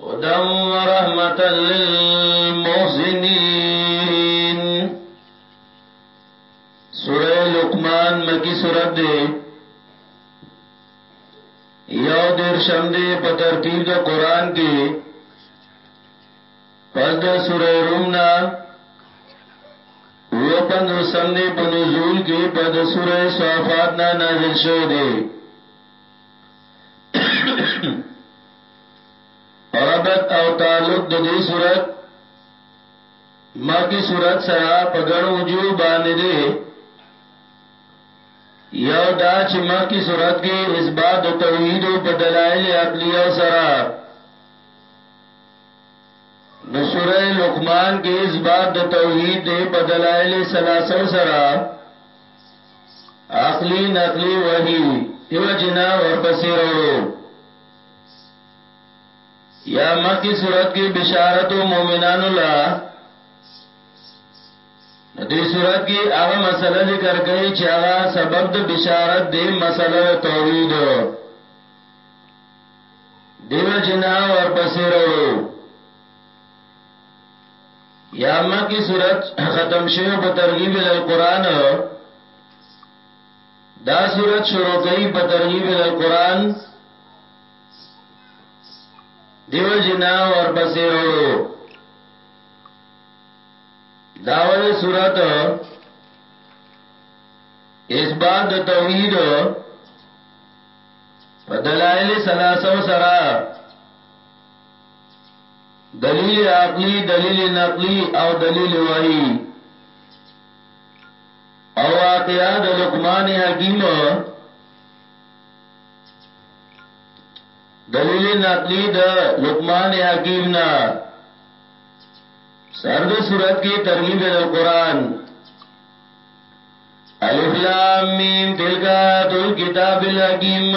هدى ورحمة للمحسنين سورة لقمان مکی سورت دے یو دیر شم دے پا ترتیب دا قرآن کی پس دا سورة رومنا و پند سم دے پا نزول کی پا دا سورة صحفاتنا نازل شو دے ربط او تعلق د دې صورت مکه صورت سره په غنو جو باندې ده یو دا چې مکه صورت کې اثبات توحید او په دلایل عقلیه سره نو سوره لقمان کې اثبات د توحید په دلایل سلاسل سره اخلی نقلی وحی دیو جنا ورپسی روڑو یا مکی صورت کی بشارت و مومنان اللہ دی صورت کی اغا مسئلہ ذکر کئی چی اغا سبب د بشارت دی مسئلہ و توحید دیو جنا ورپسی روڑو یا مکی صورت ختم شوی په ترغیب ال القرآن دا صورت شروع کئی په ترغیب ال القرآن دیو جنا ورپسې وروړو داول صورت اثبات د توحید په دلایل ثلاثه سره دلیل عقلی دلیل نقلی او دلیل وحی او واقعا د لقمان حکیم دلیل نقلی د لقمان حکیم نا سرد صورت کی ترغیب د قرآن الف لام میم تلک آیات الكتاب الحکیم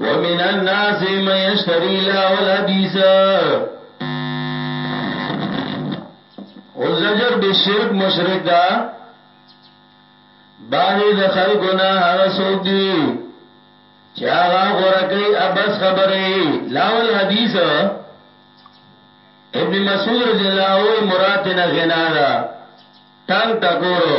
ومن الناس من يشتري لا والحديث او زجر بالشرك مشرک دا بعضی د خلقنا هغه سوک دی چې هغه غره کوي ابس خبره لا والحديث ابن مسعود رضی الله عنه مراد نه غنا دا تنگ ټکورو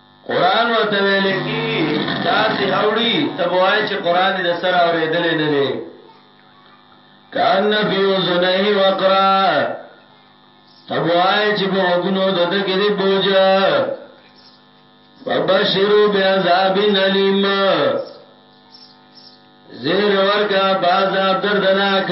قرآن ورته ویل کیږي داسې اوړي ته به وایې چې قرآن یې د سره اورېدلی نه دی کان فی اذنه وقرا ته به وایې چې په غوږونو د ده کې دی بوج فبشرو بعذاب علیم زیر ورکا بعذاب دردناک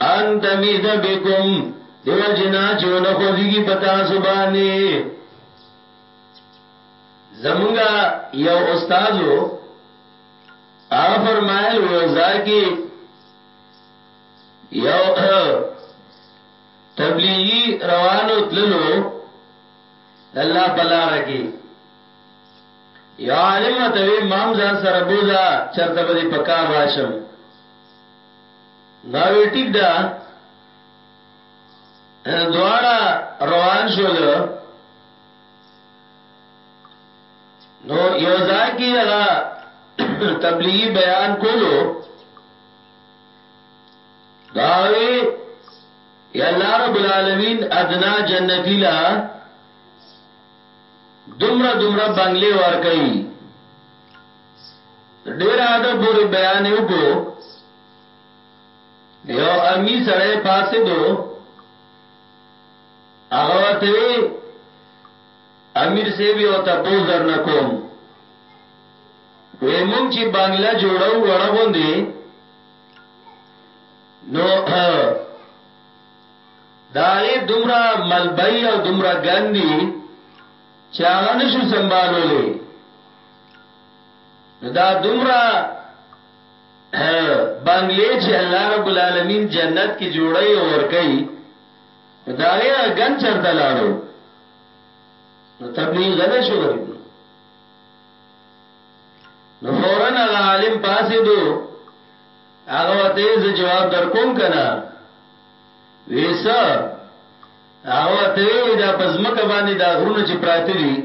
ان تمید بكم دیو جنا چونه خوځيږي پتا سبانه زمونږه یو استادو هغه فرمایل و ځای کې یو تبلیغی روانو تللو الله پلار کې یا عالم ته امام ځان سره بوزا چرته به پکار راشم ما وی ټیک ده دواړه روان شول نو یو ځای کې هغه تبلیغي بیان کولو داوی یا الله رب العالمین ادنا جنتی لا دمر دمر بنگلې ور کوي ډیر حد پوری بیان یو کو یو امی سړی پاسې دو هغه وته وی امیر سی بیا او تاسو زر نه کوم وی مونږ چې بنگلا جوړو وړه غوندي نو داغه دومره ملبای او دومره ګندی چې هغه نشو سنبالولې دا دومره بنگلې چې الله رب العالمین جنت کې جوړي او ور کوي دا غیر غن چرته لاړو نو تبلیغ غنه شو غریب نو نو فورن هغه عالم پاسې دو هغه وته ز جواب در کوم کنه ویسا هغه وته دا پزمک باندې دا غرونه چې پراته دي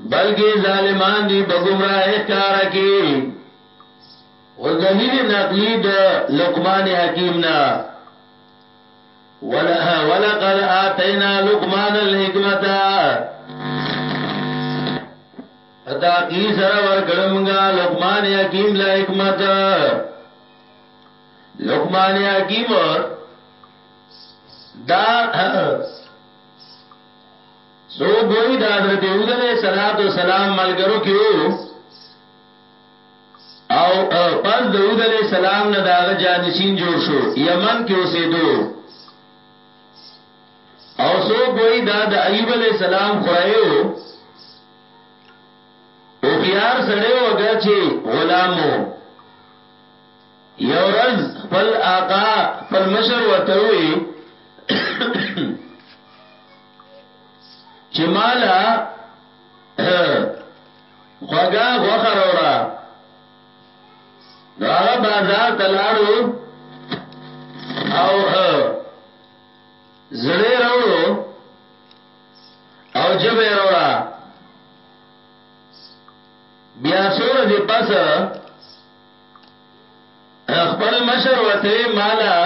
بلکې ظالمان دي په گمراه کار کې او دلیل نقلی د لقمان حکیم نه ولقد آتینا لقمان الحکمت اتا کی سر ور کړمګه لقمان حکیم لا حکمت لقمان حکیم دا څوک وایي د حضرت هود علیه السلام ملګرو کې وو او پس د هود علیه السلام نه داغه جانشین جوړ شو یمن کې اوسېدو او څوک وایي دا د ایوب علیه السلام خړایو او خيار سړی وګر چې غلامو یو رز خپل آقا خپل مشر وته وي چې مالا خوګه غوخه وروړه نو هغه بازار ته لاړو او زړه وروړو او جبه وروړه بیا سور دې پس خپل مشر وته مالا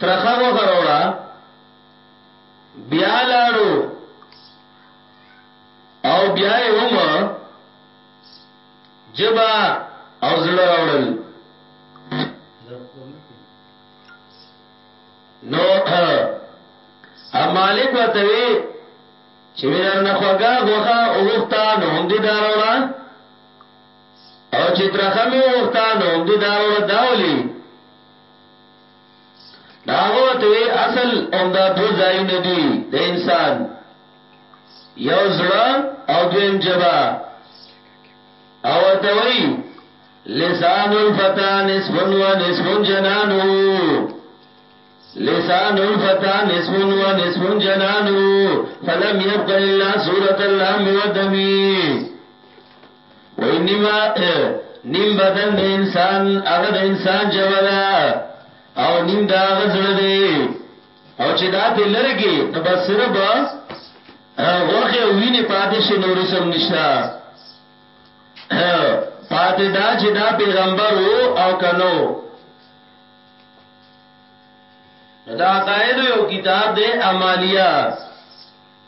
ترخه وغه وروړه بیا لاړو او بیا یې هم جبا او زړه راوړل نو مالک ورته وی چې وینر نه خوګه غوخه او وخته نو هم دي داروړه او چې ترخه مې وخته نو هم دي داروړه داولي ناغه ورته وی اصل هم دا دو ځای نه دی د انسان یو زړه او دویم جبا او ورته وی لسان الفتا نصف و نصف جنانو لسان الفتا نصف و نصف جنانو فلم يبق الا سورة اللام ودمي وای نیمه نیم بدن د انسان هغه د انسان جبه ده او نیم دا غزړه دی او چې دا ته لرګي نو بس صرف غوخه او ویني پاتې شي نور سم نشتا پاتې دا چې دا پیغمبر او کنو دا قائد یو کتاب دی امالیه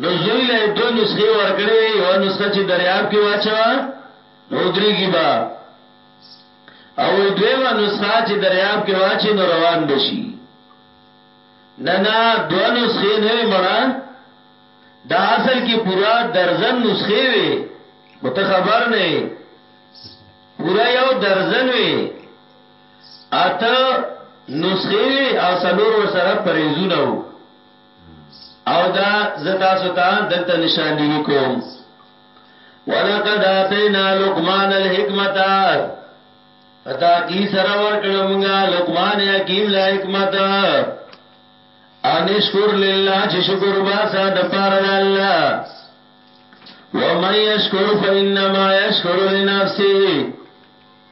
نو زوی له یې دوه نسخې ورکړې وې، یوه نسخه چې دریاب کې واچوه، نو ودرېږي به او وایي دویمه نسخه چې دریاب کې واچوي، نو روان به شي. نه نه، دوه نسخې نه وې مړه، دا اصل کې پوره درزن نسخې وې، خو ته خبر نه یې، پوره یو درزن وې، اته نسخې وې او څلور ورسره پرهېزونه وو. او دا زتا ستا دلته نشاندهی کوم ولقد اتینا لقمان الحکمت پتا کی سره ورکړه مونږه لقمان حکیم له حکمت انشکر لله چې شکر واسه د پاره د الله ومن یشکر فإنما یشکر لنفسه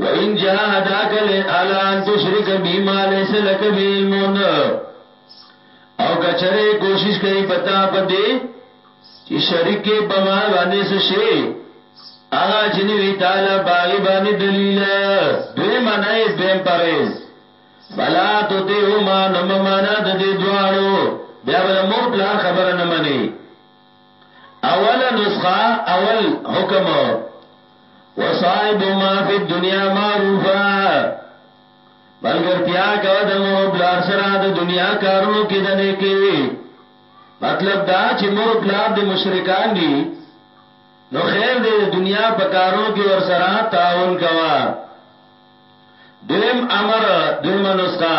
وَإِن جَاهَدَاكَ عَلَى أَن تُشْرِكَ بِي مَا لَيْسَ لَكَ بِهِ عِلْمٌ او کچره کوشش کوي پتا په دې چې شریک کې په ما باندې څه شي هغه چې نوی تعالی باغی باندې دلیل دوی منای دویم پرېز فلا تو ته هما نو معنا د دې دواړو بیا بل مور پلار خبره نه مني اوله نسخه اول حکم وصائب ما فی الدنیا معروفا ملګرتیا کو د مور بلار سره د دنیا کارونو کې د نه کې مطلب دا چې مور بلار د مشرکان دي نو خیر دې د دنیا په کارونو کې ور سره تعاون کوا دویم امر دویم نسخه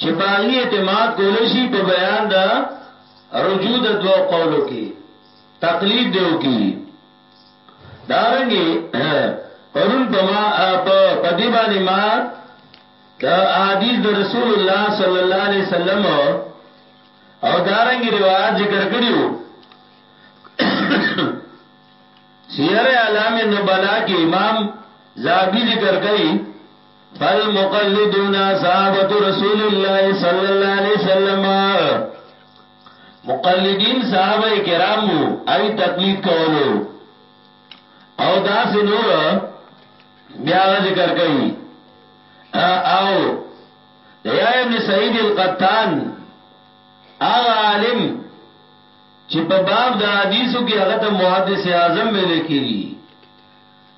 چې په هغه اعتماد کول شي په بیان دا رجوع د دوو قولو کې تقلید دیو کی دارنګي پرون په ما په دی باندې ما د احادیث د رسول الله صلی الله علیه وسلم او دارنګي روایت ذکر کړیو سیر اعلام نبلا کې امام زابی ذکر کړي فالمقلدون صحابه رسول الله صلی الله علیه وسلم مقلدین صحابه کرام ای تقلید کولو او داس نور بیا ذکر کوي او یا ابن سعید القطان هغه عالم چې په باب د حدیثو کې هغه ته محدث اعظم ویل کیږي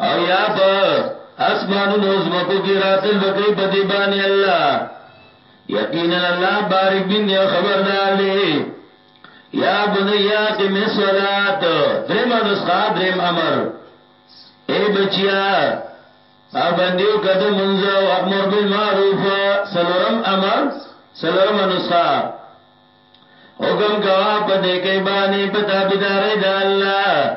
او یا په اسمانونو زمکو کې راتل وکي په دې باندې الله یقینا الله بارک بن دی خبردار دی یا بنیا کې می صلات درم نسخه درم امر اے بچیا او بندیو کده منځ او امر بالمعروف سلورم امر سلورم نسخه حکم کوا په دې کې باندې په تابعداري د الله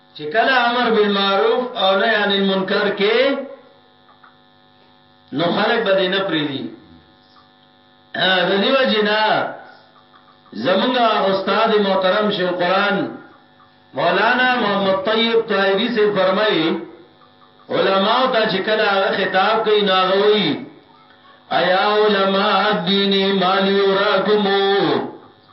چې کله امر بالمعروف او نهی عن المنکر کې نو خلق به نه پریدي د دیو جنا زمونږه استاد محترم شیخ القرآن مولانا محمد طیب طایبی سے فرمایي علما ته چې کله هغه خطاب کوي ناغوي ایا علما دینی مالی وراکمو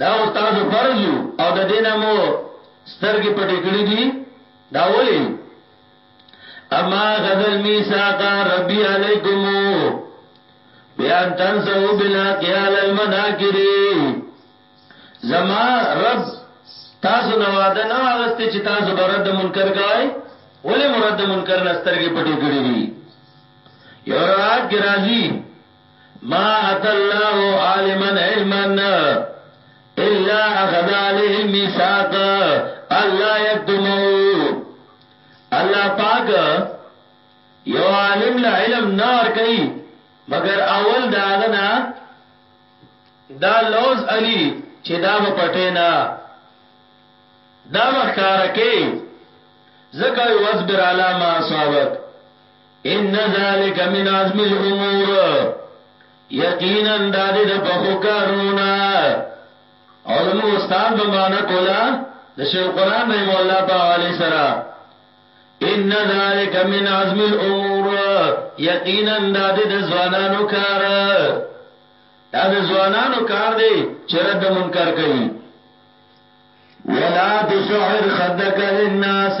دا خو ستاسو فرض وو او د دې نه مو سترګې پټې کړې دي دا ولي اما غزل میثاق ربی علیکم بیان تنسو بلا قیال المناکری زما رب تاسو نواده نو اغسته چې تاسو برد منکر کوي ولې مرد منکر نسترګې پټې کړې دي یو روایت کې راځي ما ات الله عالما علما الا اخذ عليه الميثاق الله يكتمه الله پاک یو عالم له علم نور کوي مگر اول داغه نه دا لوز علی چې دا به پټې نه دا وخاره کې زکه واصبر علی ما اصابک ان ذالک من عزم الامور یقینا داد د پخو کارونه او زمو استاد به معنا کولا د شیخ القران رحم الله په حواله سره ان ذالک من عزم الامور یقینا داد د ځوانانو کار دا د ځوانانو کار دی چې رد منکر کوي ولا تسعر خدك للناس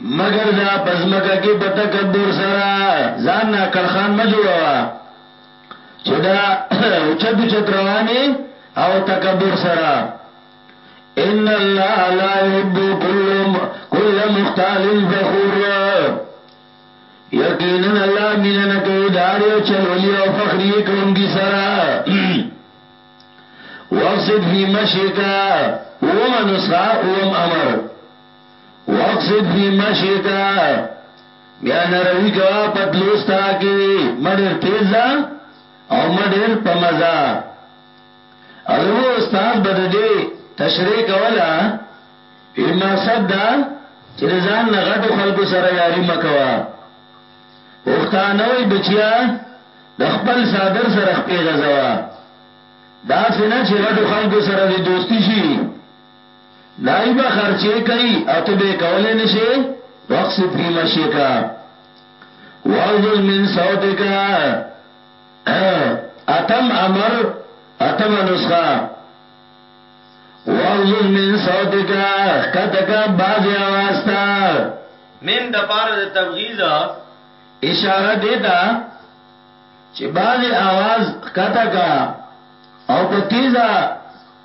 مګر ځا پزمکه کې په تکبر سره ځان نه کړخان ما جوړوا چې دا اوچت اوچت رواني او تکبر سره ان الله لا يحب كل كل مختال فخور یقینا الله مینا نه کوي دار یو چلولي او فخري کوونکی سره واقصد فی مشیکا ومن اسخا وم امر وقصد فی مشیکا بیا نروی کوا پتلوستا کی مډیر تیز دا او مډیر په مزا او یو استاد بده دی تشریح کولا ای مقصد دا چې ځان نه غټو خلکو سره یاري مکوا پښتانه وي بچیا د خپل صادر سره خپې غزوا دا څنګه چې غټو خلکو سره د دوستی شي دای به خرچه کوي او ته به کولای نشې وقص فی مشیک واغذز من صوتک اتم امر اتم نسخه واغذز من صوتک کتک باز آواز تا من د پاره د تبغیض اشاره دیتا چې باز آواز کتک او په تیزه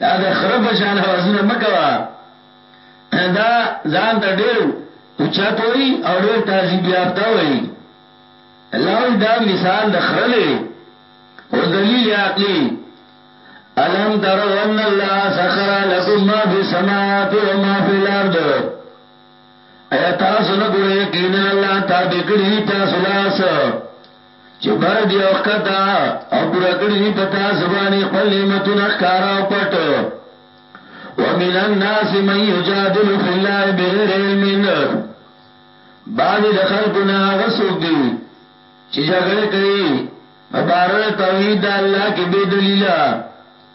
دا د خره په شان اوازونه مه کوه دا ځان ته ډېر اوچت وایي او ډېر تعذیب یافته وایي الله وایي دا مثال د خره دی اوس دلیل عقلي الم تروا ان الله سخر لكم ما في السماوات وما في الارض ایا تاسو نه ګورئ یقینا الله تابع کړی تاسو لاس چې بر دی او ښکته او پوره کړی دی په تاسو باندې خپل نعمتونه ښکارا او پټ ومن الناس من یجادل فی الله بغیر علم بعضی د خلکو نه هغه څوک دی چې جګړه کوي په بار توحید الله کې بے دلیلا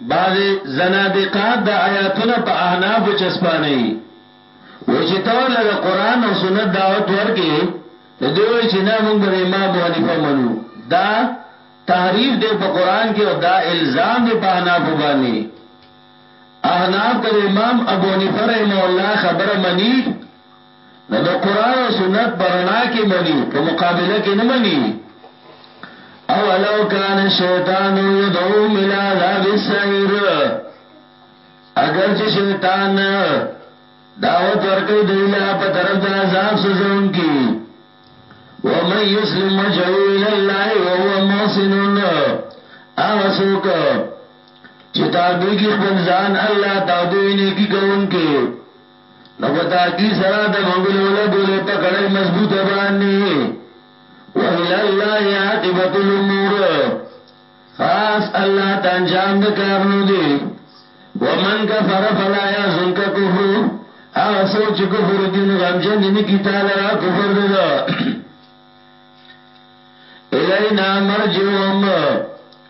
بعض زنادقه د آیاتونو په احناف چسپانه وای چې ته له قران او سنت دعوت ورکې نو دی وای چې نه موږ به امام ابو حنیفه منو دا تحریف دی په قران کې او دا الزام دی په احناف باندې احناف کړه امام ابو حنیفه رحم الله خبره منی نو د قرآن او سنت په رڼا کې مني په مقابله کې نه مني اولو کان الشیطان یدعوهم الى عذاب السعیر اگر چې شیطان دعوت ورکړي دی لا په طرف د عذاب سزون کی ومن یسلم وجهه الى الله وهو محسن هغه څوک چې تابع کی خپل ځان الله تعالی نه کی کوونکې نو په تاکی سره د منګلو له ګولې په کړی مضبوط باندې ویل الله عاقبت الامور خاص الله ته انجام د کارونو دی ومن کفر فلا يحزنك كفر هغه سوچ کفر دین غمجن دین کی تعالی را کفر ده الینا مرجعهم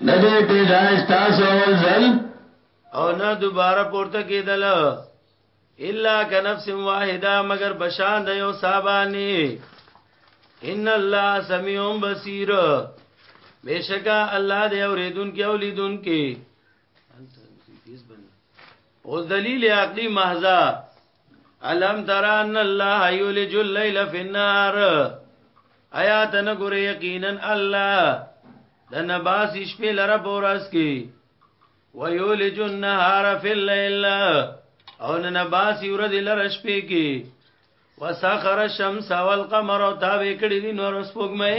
نه دې پیدائش تاسو اول ځل او نه دوباره پورته کېدل الا کنفس واحده مگر بشان د یو صاحبانی ان الله سميع بصير بشکا الله دې اوریدونکو او لیدونکو او دلیل عقلی محضا الم ترى ان الله يولج الليل في النهار آیات نه ګورې یقینا الله د نباس شپې لره بورس کې ويولج النهار في الليل او نه نباس ورځ لره شپې کې وسخر الشمس والقمر او تابع کړی دي نور سپوږمۍ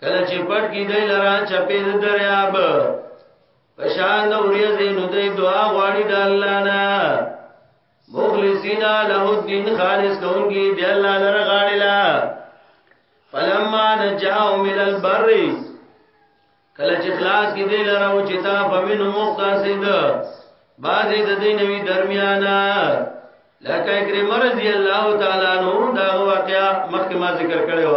کله چې پټ کی دی لرا چپې د دریاب پشان د اوریزې نو دی دعا غواړي د الله نه مخلصین له الدين خالص کوونکی دی الله لره غاړي لا فلما نجاو من البر کله چې خلاص کی دی لرا او چې تا فمن مختصد بعضې د دې نوی درمیانا لکه کریم رضی الله تعالی عنہ دا واقعا مخکې ما ذکر کړی و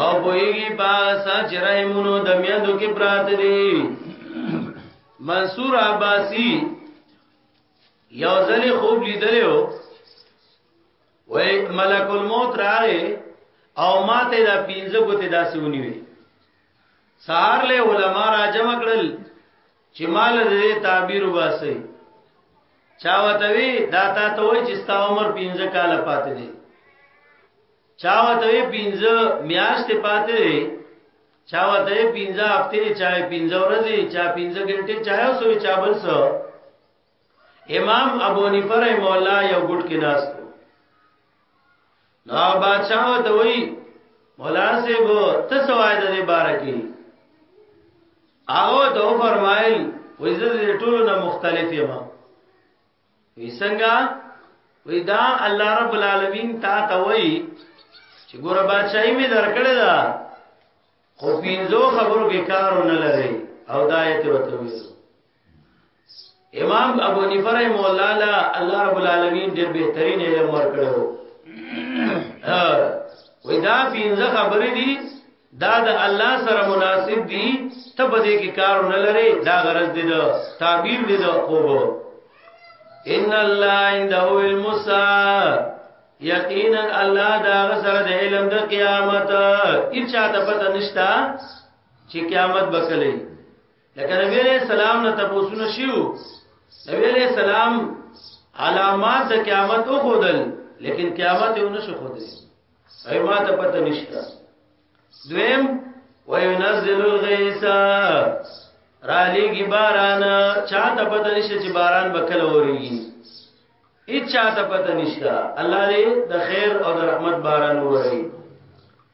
او بویږي باس اجرای مونو د میادو کې برات دي منصور عباسی یو ځل خوب لیدلو وای ملک الموت راغی او ماته دا پینځه ګوتې داسې ونیوي سهار له علما را جمع کړل چې مال دې تعبیر وباسي چا وتوي دا تا ته وای چې ستا عمر 15 کال پاتې دی چا وتوي 15 میاشتې پاتې دی چا وتوي 15 هفته چا 15 ورځې چا 15 غنټه چا سوې چا بل سو امام ابو حنیفه رحم الله یو ګټ کې ناس نو بادشاہ ته وی مولا صاحب ته سوای د دې بار کې هغه ته فرمایل وې زه دې ټولو نه مختلف یم وی څنګه وی دا الله رب العالمین تا ته وی چې ګور بادشاہي می درکړه دا خو پینځو خبرو کې کارونه لري او دایته وته وی امام ابو حنیفه رحم الله لا الله رب العالمین ډېر بهترین علم ورکړو وې دا پینځه خبرې دي دا د الله سره مناسب دي ته په دې کې کار نه لري دا غرض دي دا تعبیر دي دا خوب ان الله عنده علم الساعه یقینا الله دا سره د علم د قیامت هیڅ چاته پته نشتا چې قیامت بکلې لکه نبی علیہ السلام نه تاسو نه شیو نبی علیہ السلام علامات د قیامت او خودل لیکن قیامت یې نشو خودل ای ما ته پته نشته دویم وینزل الغیث را لېږي باران چا ته پته نشته چې باران به کله وريږي هیڅ چا ته پته نشته الله دې د خیر او د رحمت باران ووري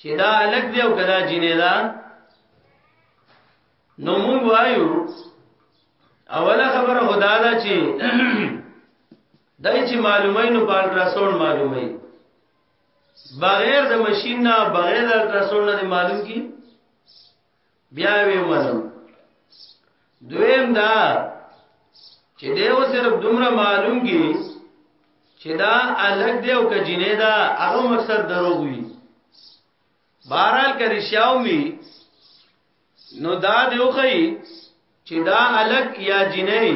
چې دا الګ دی او کدا جینې دا نو موږ وایو اوله خبره خدا دا چې دای چې معلومه نو په الټراساوند معلومه بغیر د ماشين نه بغیر د الټراساوند نه معلوم کی بیا وی وزم دویم دا چې دیو صرف دومره معلوم کی چې دا الګ دیو ک جنې دا هغه مقصد دروغ وی بهرال کری شاو می نو دا دیو خی چې دا الګ یا جنې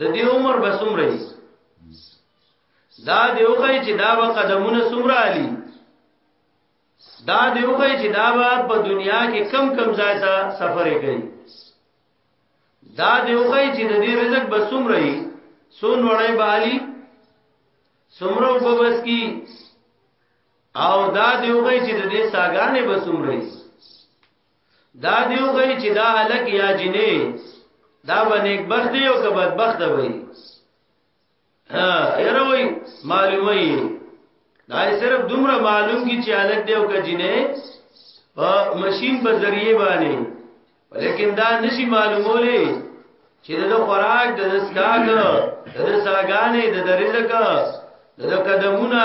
د دې عمر به سمره دا دیو خی چې دا به قدمونه سمره علی دا دی وګی چې دا په دنیا کې کم کم ځای ته سفر کوي دا دی وګی چې د دې رزق به څومره وي سون وړای بالی څومره وبس کی او دا دی وګی چې د دې ساګانې به څومره وي دا دی وګی چې دا الګ یا جنې دا باندې بخت یو که بدبخت وي یره وای معلومه یې دا صرف دومره معلوم کی چې الګ دیو کا جنې په ماشين په ذریعه باندې ولیکن دا نشي معلومولې چې د خوراک د اسکاګ د ساګانې د رزق د قدمونه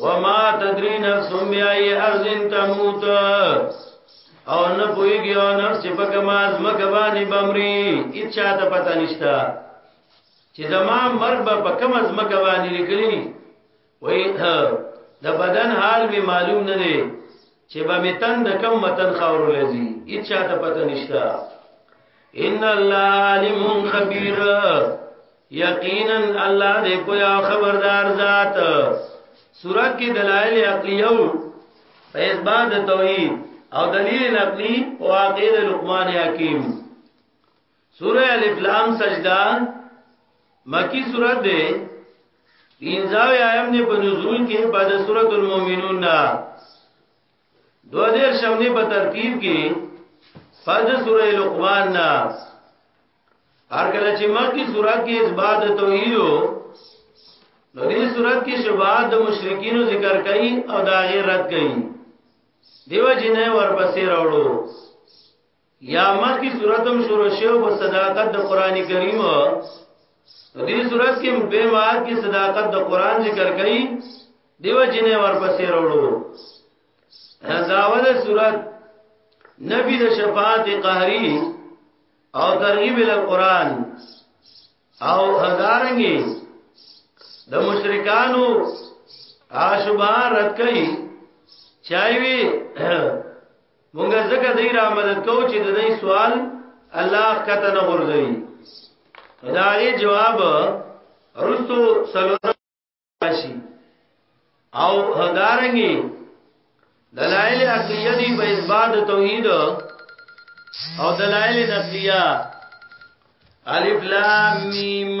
وما تدري نفس بأي أرض تموت او نه پويږي او نفس چې په کومه ځمکه باندې بمري هیڅ ته پته نشته چې زما مرګ به په کومه ځمکه باندې لیکلي وي د بدن حال به معلوم نه دی چې به متن د کم متن خاور لذي اچا ته پته نشتا ان الله علیم خبیر یقینا الله دې پویا خبردار ذات سورۃ کې دلایل عقلیو په اثبات توحید او دلیل عقلی او عقید لقمان حکیم سوره الف لام سجدا مکی سوره ده پینځاو آیام نه په نزول کې بعد سوره المؤمنون نا دو دیر شمنی په ترتیب کې بعد سوره لقمان نا هر کله چې مکی سوره کې اثبات توحید نو دې سوره کې شبهات د مشرکین ذکر کړي او دا غیر رد کړي دیو جنې ورپسې راوړو یا مخکې صورتم شروع شو په صداقت د قران کریم دې صورت کې به ما کې صداقت د قران ذکر کړي دیو جنې ورپسې وروړو داوله صورت نبی د شفاعت قهری او ترغیب ال قران او هزارنګي د مشرکانو عاشبان رد کړي چایوي مونږه زکه دای را مدد کو چې د دې سوال الله کته نه غورځي دا یې جواب رستو سلور شي او هدارنګي دلائل عقلیه دی په اثبات توحید او دلائل نقلیه الف لام میم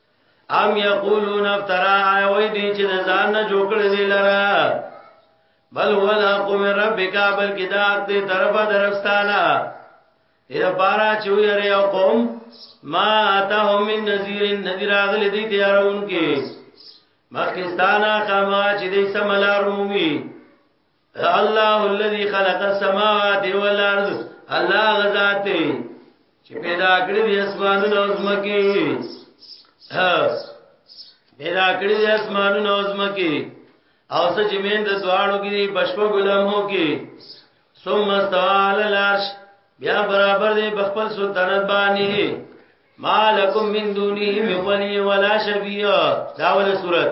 ام یقولون افترا آیا وای دی چې د ځان نه جوړ کړی دی لرا بل هو الحق من ربک بل کتاب دې طرفه درستانا اې بارا چې ویری او قوم ما اتهم من نذیر نذیر اغلی دی تیارون کې مخکستانا کما چې دې سملار مومي الله الذي خلق السماوات والارض الله غزاد چې پیدا کړی دي اسمانونه او زمکه پیدا کړی دي اسمانونه او زمکه او څه چې مين د دواړو کې بشپو ګلمو کې ثم استوى على العرش بیا برابر دی بخپل سلطنت باندې مالکم من دونه من ولی ولا شفیع داول صورت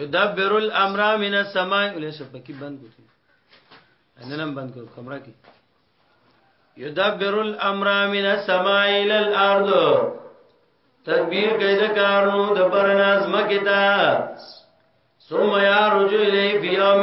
یدبر الامر من السماء ولې سپکی بند کوته اننم بند کو کمره کې یدبر الامر من السماء الى الارض تدبیر کوي د کارونو د پرناز مکه تا ثم يرجو اليه في يوم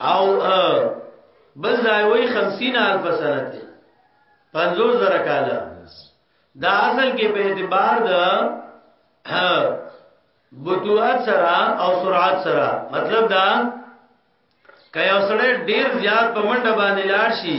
او بل ځای وای 50 الف سنه دی 50 زره کال دا اصل کې په اعتبار د بطوعات سره او سرعت سره مطلب دا کای اوسړه ډیر زیات په منډه باندې لاړ شي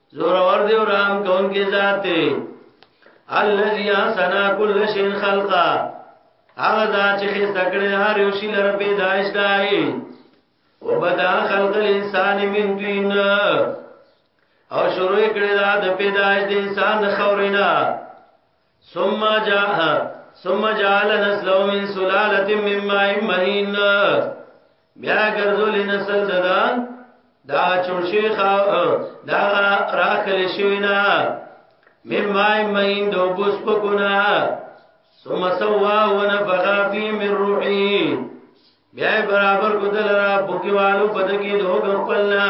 زور اور دی ورام کون کې ذات الذي سنا كل شيء خلقا هغه ذات چې خسته کړې هر یو شی لره پیدائش دای وبدا خلق الانسان من دین او شروع کړی دا د پیدایش د انسان د خورینا ثم جاء ثم جعل نسله من سلاله من ماء مهين بیا ګرځول نسل ددا دا چون شیخ دا راخل شوینا من ماء مهين دو بوس پکونا ثم سوا ونفخ فيه من روحي بیا برابر کو دلرا بوکیوالو پدکی دوګ خپلنا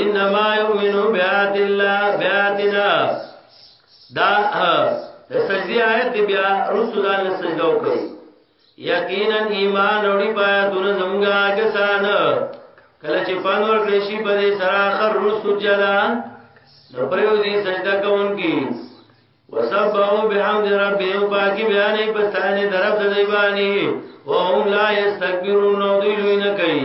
انما یؤمنو بیات الله بیاتنا دا د سجدي آیت دی بیا رسول الله سجده وکړي یقینا ایمان وړي پایا دونه زمګه کسان کله چې پان ورکړي شي په دې سره اخر رسول جلا نو پرېو دي سجده کوونکی وسبحوا بحمد ربهم پاکي بیان په ستانه درف د دیوانی وهم لا یستكبرون نو دوی لوی نه کوي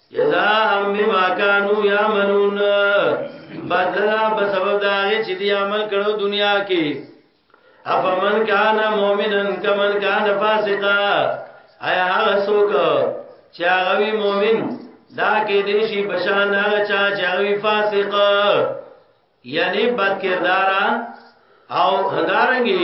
جزاء بما كانوا يعملون بدلا بسبب دا چې دی عمل کړو دنیا کې افمن کان مؤمنن کمن کان فاسقا ایا هغه څوک چې هغه وی مؤمن دا کې دې شي بشان هغه چا چې هغه وی فاسق یعنی بد کردار او هدارنګي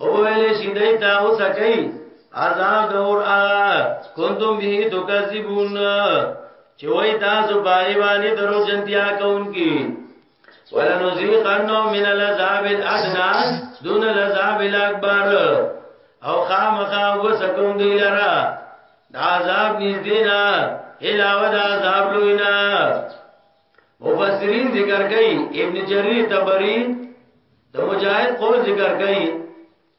او ویلې شي دای ته اوس کوي عذاب دور ا کنتم به تکذبون چې وای تاسو باندې باندې درو جنتیا کوونکی ولنذيقنهم من العذاب الادنى دون العذاب الاكبر او خامخا وسکون دی لرا دا عذاب نږدې نه علاوه دا عذاب لوی نه مفسرین ذکر کوي ابن جرير تبری د مجاهد قول ذکر کوي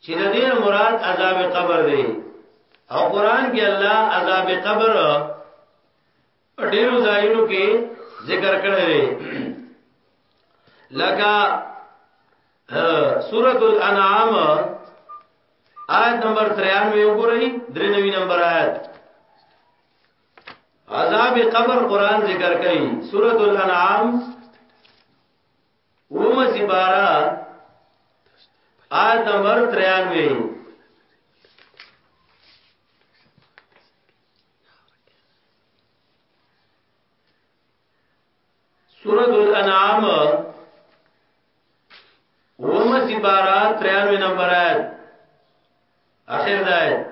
چې د دې مراد عذاب قبر دی او قران کې الله عذاب قبر ډیرو ځایونو کې ذکر کړی دی لکه سورۃ الانعام آیت نمبر 93 وګورئ 93 نمبر آیت عذاب قبر قران ذکر کوي سورۃ الانعام اوم سپارا آیت نمبر 93 سورۃ الانعام اوم سپارا 93 نمبر آیت اخر دایت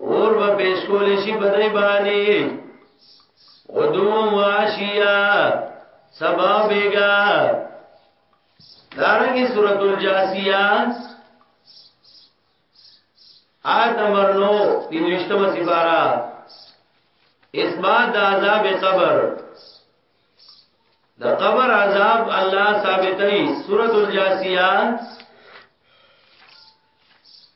اور به پیش کول شي په دای باندې غدو واشیا سبا بیگا دارنګي سورۃ الجاسیہ آیت نمبر 9 تینوشتمه سپارہ اثبات د عذاب قبر د قبر عذاب الله ثابتې سورۃ الجاسیہ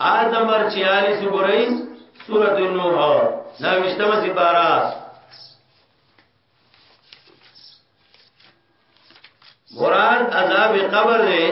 آیت نمبر 46 وګورئ سورۃ النوح دا وشتمه سپارا مراد عذاب قبر دی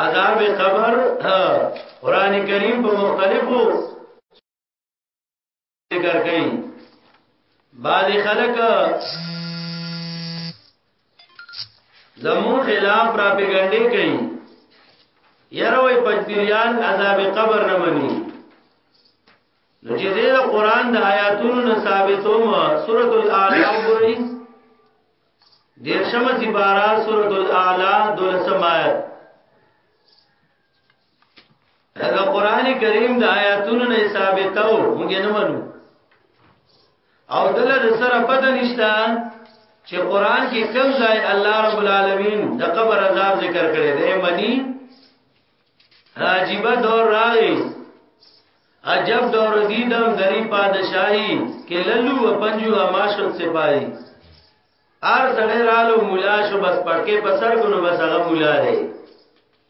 عذاب قبر قران کریم په مختلفو ذکر کئ بعض خلک زمون خلاف پراپګاندا کوي یره وای پجبیریان عذاب قبر نه مني نو چې دې قرآن د آیاتونو نه ثابتو ما سورۃ الاعلى وګورئ دیرشمه سپارا سورۃ الاعلى دولسم آیت دا قران کریم د آیاتونو نه ثابتو موږ نه منو او دله د سره پته نشته چې قران کې کوم ځای الله رب العالمین د قبر عذاب ذکر کړی دی منی عجیب دور راغی عجب دور دیدم دری پادشاہی کې للو و پنجو اماشت سپاری ار سړی رالو مولا شو بس پټکې په سر کو نو بس هغه مولا دی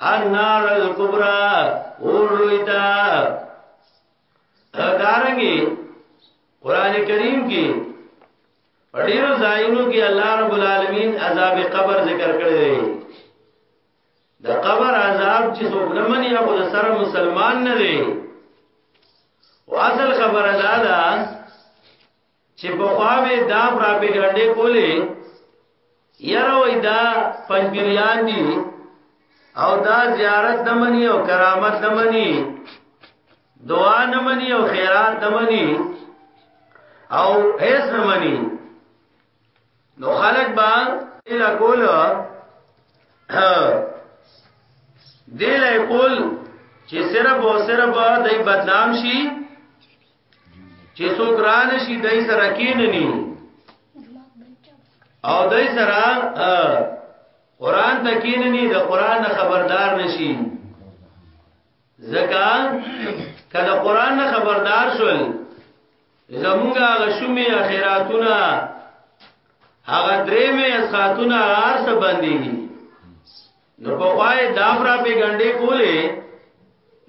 النار الكبرى اور لوی تا دارنګي قران کریم کې ډیر ځایونو کې الله رب العالمین عذاب قبر ذکر کړی دی د قبر عذاب چې څوک نه مني هغه د سره مسلمان نه دی او اصل خبره دا ده چې په خوا به دا پراپګانډې کولې یره وای دا پنځبریان دي او دا زیارت نه مني او کرامت نه مني دعا نه مني او خیرات نه مني او هیڅ نه مني نو خلق با اله کول دله کول چې صرف او صرف دای بدنام شي چې څوک رانه شي دای سره کیننی او دای سره قران ته کیننی د قران نه خبردار نشي زکه کله قران نه خبردار شول زمونږه غشومي اخراتونه هغه درې مې اسخاتونه هر څه باندې نو پخوای دا برا پیګنډې کولې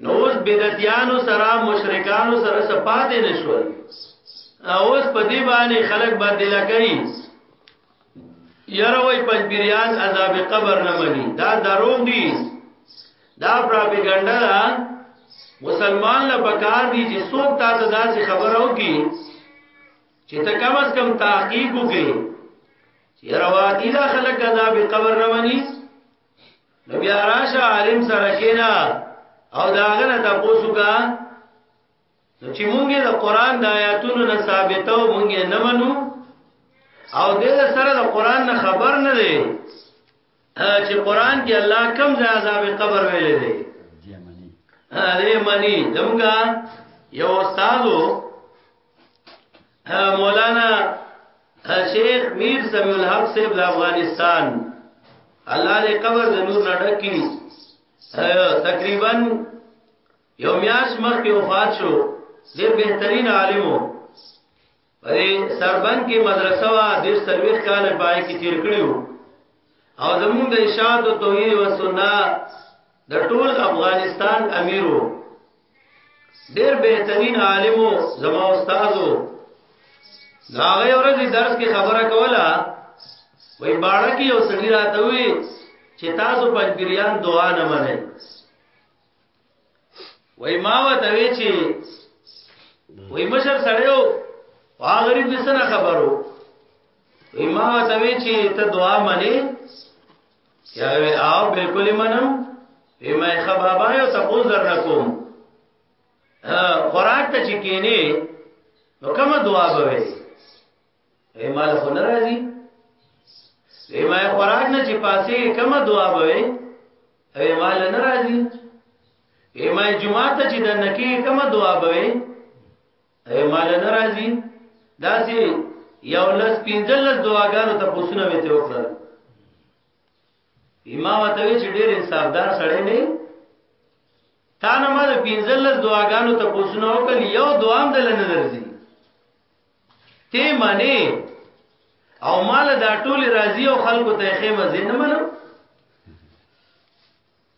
نو اوس بدعتیانو سره مشرکانو سره سپاتې نشول اوس په دې باندې خلک باندې لا کوي یره وای پنځبریان عذاب قبر نه مني دا دروغ دي دا پروپاګاندا ده مسلمان لا بکار دي چې څوک تا ته داسې خبرو کی چې ته کم از کم تحقیق وکړي چې رواتي دا خلک عذاب قبر نه مني نو بیا راشه عالم سره کینا او دا غنه تاسو کا نو چې مونږه د قران د آیاتونو نه ثابتو مونږه نه منو او دې سره د قران نه خبر نه دی چې قران کې الله کم ځای عذاب قبر ویلې دی دې منی دمګه یو استادو مولانا شیخ میر سمیع الحق صاحب د افغانستان الله دې قبر د نور نډکی تقریبا یو میاش مخ کې وفات شو ډېر بهترین عالم وو پرې سربند کې مدرسه وا د سرویخ کال پای کې تیر کړیو او زموږ د ارشاد او توحید او سنت د ټول افغانستان امیرو ډیر بهترین عالمو زما استادو هغه ورځ درس کې خبره کوله وای باړه کې یو سړی راته وی چې تاسو پنځبریان دعا نه منئ وای ما وته وی چې وای مشر سړیو وا غریب دې سره خبرو وای ما وته وی چې ته دعا منی یا وی آو بالکل منم وی ما خبابا یو تاسو در نکوم خوراک ته چې کینی نو کومه دعا به وي اے مال خو نه راځي اے ما خوراک نه چې پاسې کوم دعا به وي اے مال نه راځي اے ما جمعه ته چې د نکی کوم دعا به وي اے مال نه راځي دا سي یو لس پنځل لس دعاګانو ته پوښتنه وته وکړه امام ته چې ډېر انصافدار سړی نه تا نه ما د پنځل لس دعاګانو ته پوښتنه وکړه یو دعام دل نه درځي ته منی او مال دا ټول راضی او خلکو ته خیمه زین منو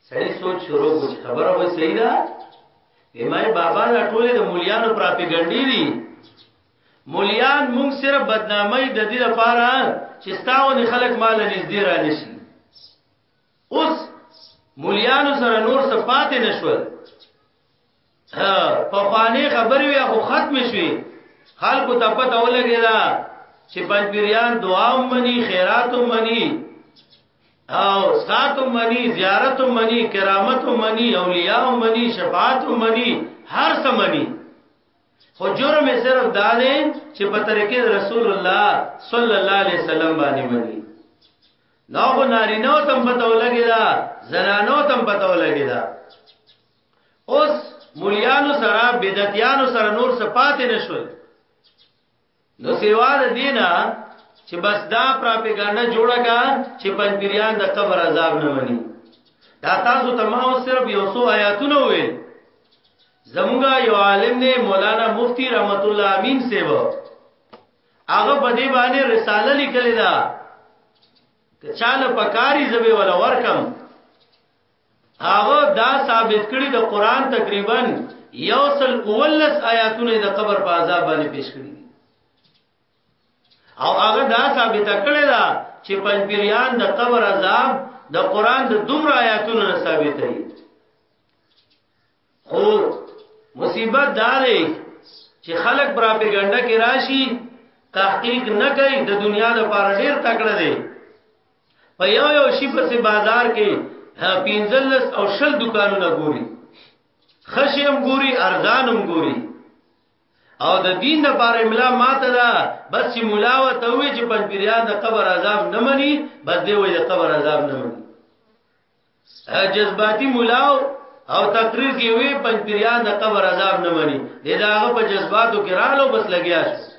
سړی سوچ شروع کو چې خبره وای صحیح ده ایمای بابا دا ټول د مولیانو پراپګنډي دي مولیان مونږ صرف بدنامي د دې لپاره چې ستاونه خلک مال نږدې را نشي اوس مولیانو سره نور صفات نشول په خواني خبرې وي خو ختم شوي خلکو ته پته ولګی دا چې پنځبریان دعا مني خیرات مني او سات مني زیارت مني کرامت مني اولیاء مني شفاعت مني هر څه مني خو جرم صرف دا دی چې په طریقې رسول الله صلی الله علیه وسلم باندې مني نو نارینه تم پته ولګی دا زنانو تم پته ولګی دا اوس مليانو سره بدعتيانو سره نور صفات نشول نو سیوا د دینا چې بس دا پراپګاندا جوړه کا چې پنځپیران د قبر عذاب نه مني دا تاسو ته ما صرف یو څو آیاتونه وې زمونږه یو عالم دی مولانا مفتی رحمت الله امین سیو هغه په دې باندې رساله لیکلې ده که چاله پکاري زبې ولا ورکم هغه دا ثابت کړی د قران تقریبا یوصل اولس آیاتونه د قبر په عذاب باندې پیش کړی او هغه دا ثابت کړی دا چې پنځپیریان د قبر عذاب د قران د دومره آیاتونو نه ثابت دی خو مصیبت دا دی چې خلک پراپګاندا کې راشي تحقیق نه کوي د دنیا د پاره ډیر تکړه دی په یو یو شی په بازار کې پینځلس او شل دکانونه ګوري خشم ګوري ارزانم ګوري او د دین د بار املا ماته دا بس چې مولا و ته وی چې پنځپیریا د قبر عذاب نه مني بس دی وی د قبر عذاب نه مني جذباتي ملاو او تقریر کې وی پنځپریان د قبر عذاب نه مني داغه په جذباتو کې رالو بس لګیا شو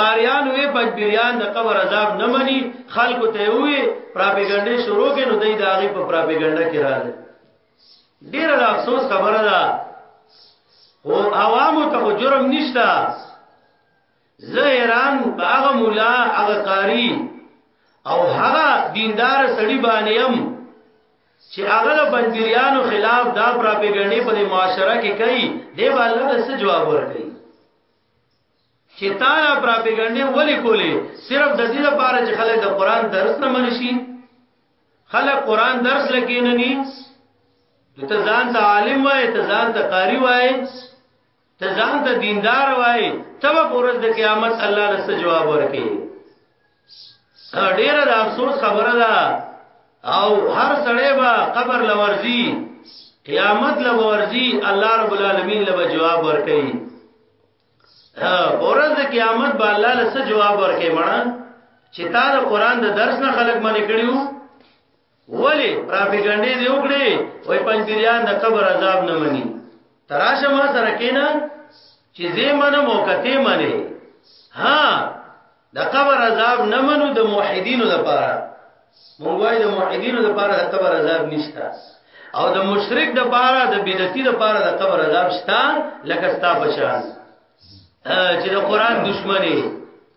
قاریان وی پنځپریان د قبر عذاب نه مني خلکو ته وی پراپګاندا شروع کې نو دای داغه په پراپګاندا کې راغلي ډیر له افسوس خبره ده او عوامو ته جرم نشته زه حیران په هغه مولا هغه قاری او هغه دیندار سړی باندې هم چې هغه د بندریانو خلاف دا پراپګاندا په معاشره کې کوي دی به الله له څه جواب ورکړي چې تا دا پراپګاندا ولې کولې صرف د دې لپاره چې خلک د قران درس نه منشي خلک قران درس لکې نه ني ته ځان ته عالم وای ته ځان ته قاری وای ته ځان ته دیندار وای ته به ورځ د قیامت الله له څه جواب ورکې ډیره د افسوس خبره ده او هر سړی به قبر لورځي قیامت لورځي الله رب العالمین له جواب ورکې ورځ د قیامت به الله له څه جواب ورکې مړه چې تا د قران د درس نه خلق باندې کړیو ولی پراپیګنډې دی وکړي وای پنځیریان د قبر عذاب نه مني تراشه ما سره کینا چې زه منه موقته منه ها د قبر عذاب نه منو د موحدینو لپاره مونږ وای د موحدینو لپاره د قبر عذاب نشته او د مشرک د پاره د بدعتي د پاره د قبر عذاب شته لکه ستا بچان چې د قران دشمني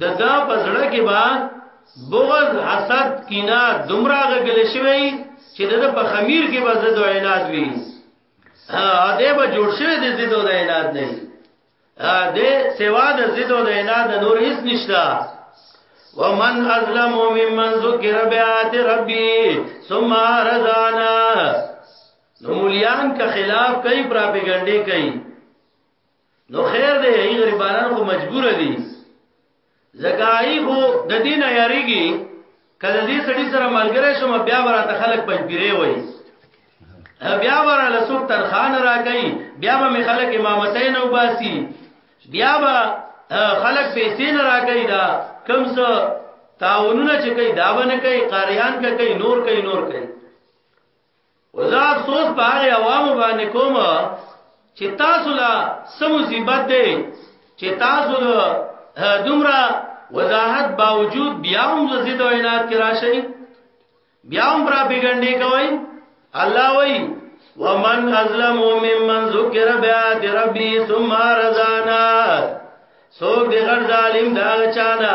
د دا پزړه کې با بغض حسد کینا دمرا غګل شوی چې د په خمیر کې به زده عنایت وي ا دې به جوړ شوی د زده د عنایت نه ا دې سوا د زده د عنایت نور هیڅ نشتا ومن ازلم ممن ذکر بیات ربی ثم رضانا نو مليان کا خلاف کوي پراپګاندا کوي نو خیر دی ای غریبانان خو مجبور دي زکه ای خو د دینه یریږي کله دې سړي سره ملګری شوم بیا ورته خلک پنځپیره وایي بیا ورا لسوک ترخان را گئی بیا به می خلق امامتای نو باسی بیا به خلق پیسې نه را گئی دا کم څه تاونونه چې کوي دا باندې کوي قاریان کوي نور کوي نور کوي وزا افسوس په هغه عوامو باندې کوم چې تاسو لا سم مصیبت دی چې تاسو دومره وضاحت باوجود بیا هم زید وینات کې راشي بیا هم پراپګنډي کوي الله وای ومن ازلم ممن ذکر بیات ربی ثم رزانا سوک دی غر ظالم دا چانا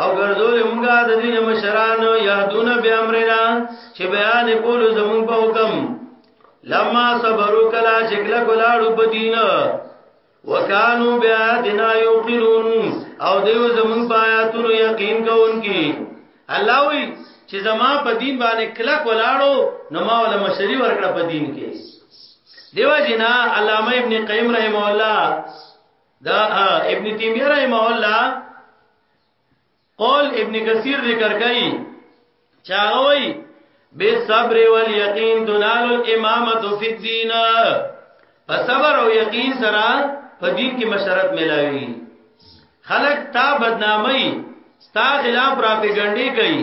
او ګرځول موږ د دین مشرانو یادون به امرنا چې بیان کول زمون په حکم لما صبرو کلا شکل کولاړو په دین وکانو بیا دنا یوقنون او دیو زمون پایاتونو یقین کوونکی الله وی چې زما په دین باندې کلا کولاړو نو ما ول مشری ورکړه په دین کې دیو جنا علامه ابن قیم رحم الله دا ابن تیمیه رحمه الله قول ابن کثیر ذکر کړي چاغوي به صبر او یقین دلال الامامه فی الدین په صبر او یقین سره په دین کې مشرت ملاوي خلق تا بدنامي ستا خلاف پروپاګاندا کوي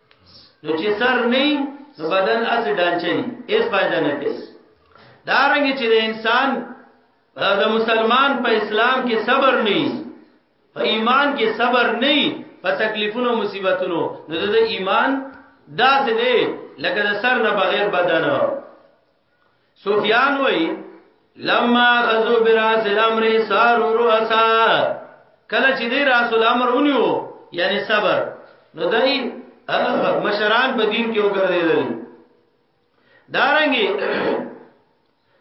نو چې سر نه نو بدن اس ډانچي اس فائدہ نه کوي دا رنګ چې د انسان د مسلمان په اسلام کې صبر نه په ایمان کې صبر نه په تکلیفونو مصیبتونو نو د ایمان دا څه دی لکه د سر نه بغیر بدن سفیان وای لما غزو براس الامر سارو رؤسا کله چې دی راس الامر ونیو یعنی صبر نو دای مشران په دین کې وګرځیدل دارنګي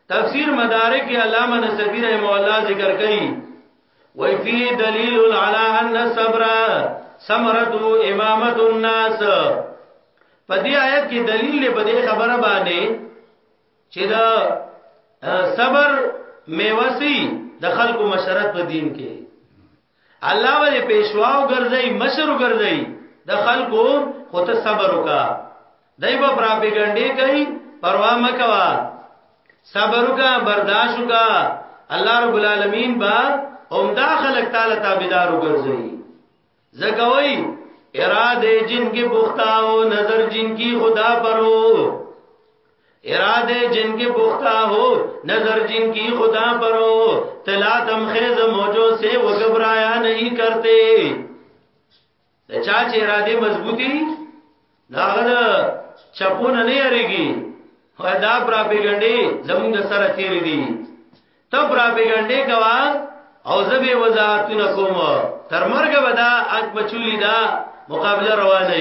تفسیر مدارک علامه نصفی رحم الله ذکر کړي وای فی دلیل علی ان الصبر ثمرت امامت الناس په دې آیت کې دلیل په دې خبره باندې چې دا صبر میوسی د خلکو مشرت په دین کې الله ولې پېښواو ګرځي مشر ګرځي د خلکو خو ته صبر وکا دای په پراپګاندا کوي پروا مکوا صبر وکا برداشت وکا الله رب العالمین با اومدا خلق تعالی تابعدار وګرځي زګوي اراده جن کې بوختا او نظر جن کی خدا پر ہو اراده جن کې بوختا ہو نظر جن کی خدا پر ہو تلا تم خیز موجو سے وہ گھبرایا نہیں کرتے د چا چې اراده مضبوطی داغه چپونه نه یریږي دا پراپګنډي زموږ سره تیر دي ته پراپګنډي کوا او زبې وضاحتونه کوم تر مرګ به دا اګ بچولی دا مقابله روانه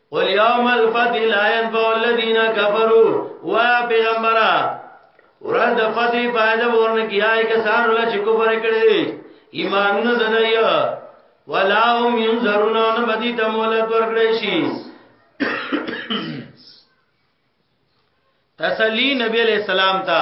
قل یوم الفتح لا ينفع الذين كفروا و پیغمبره ورځ د فتح فائدہ ورنه کیای کسان ول چې کفر کړي ایمان نه زنیا ولا هم ينظرون ان بدی ته مولت ورکړي شي تسلی نبی علیہ السلام تا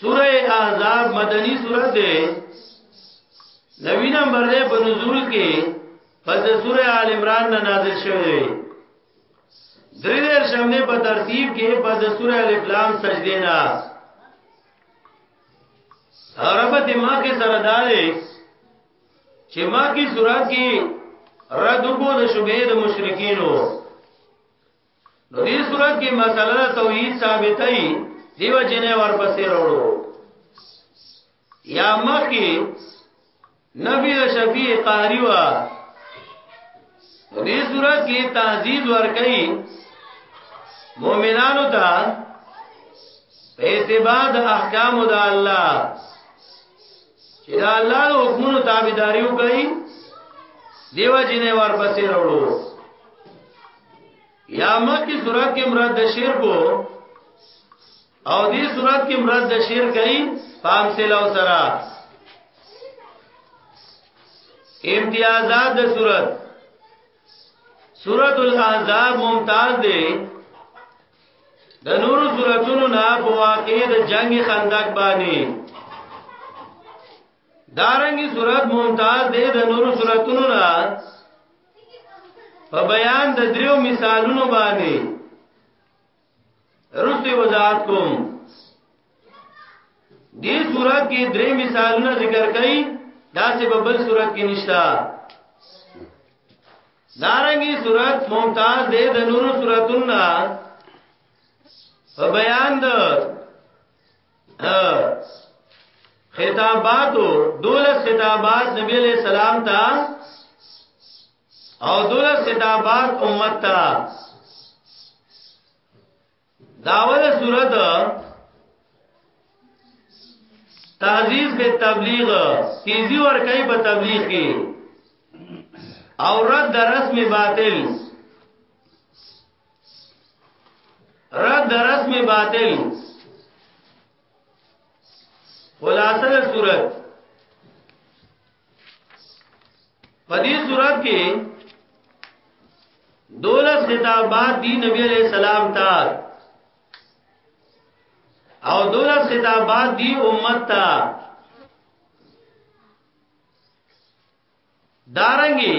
سوره احزاب مدنی سوره ده نوی نمبر ده په نزول کې پس سوره آل عمران نه نازل شوه درې دیر شمه په ترتیب کې پس سوره الف لام سجده نه عرب دماغ کې سره دالې چې ما کې سوره کې رد کو د شبهه د مشرکینو نو دې صورت کې مسله توحید ثابته ای دیو جنې ورپسې وروړو یا مخی نبی د شفیع قهری وا دې صورت کې تعزیز ورکړي مؤمنانو ته په اتباع د احکام د الله چې د الله د حکمونو تابعداري وکړي دیو جنې ورپسې وروړو یا مکی صورت کې مراد د شرک او دې صورت کې مراد د شرک کوي پام سے لو سرا امتیازات د صورت سورۃ الاحزاب ممتاز دی د نور سوراتونو نه په واقع د جنگ خندق باندې دارنګي صورت ممتاز دی د نورو صورتونو نه په بیان د دریو مثالونو باندې رسته وضاحت کوم دې صورت کې درې مثالونه ذکر کړي دا سه په بل صورت کې نشتا دارنګي صورت ممتاز دی د نورو صورتونو نه په بیان د خطاباتو دولس خطابات نبی علیہ السلام تا او دولس خطابات امت تا داول صورت تعزیز به تبلیغ تیزی ور کوي په تبلیغ کې او رد رسم باطل رد رسم باطل خلاصه د صورت په دې صورت کې دولس خطابات دی نبی علیہ السلام ته او دولس خطابات دی امت ته دارنګي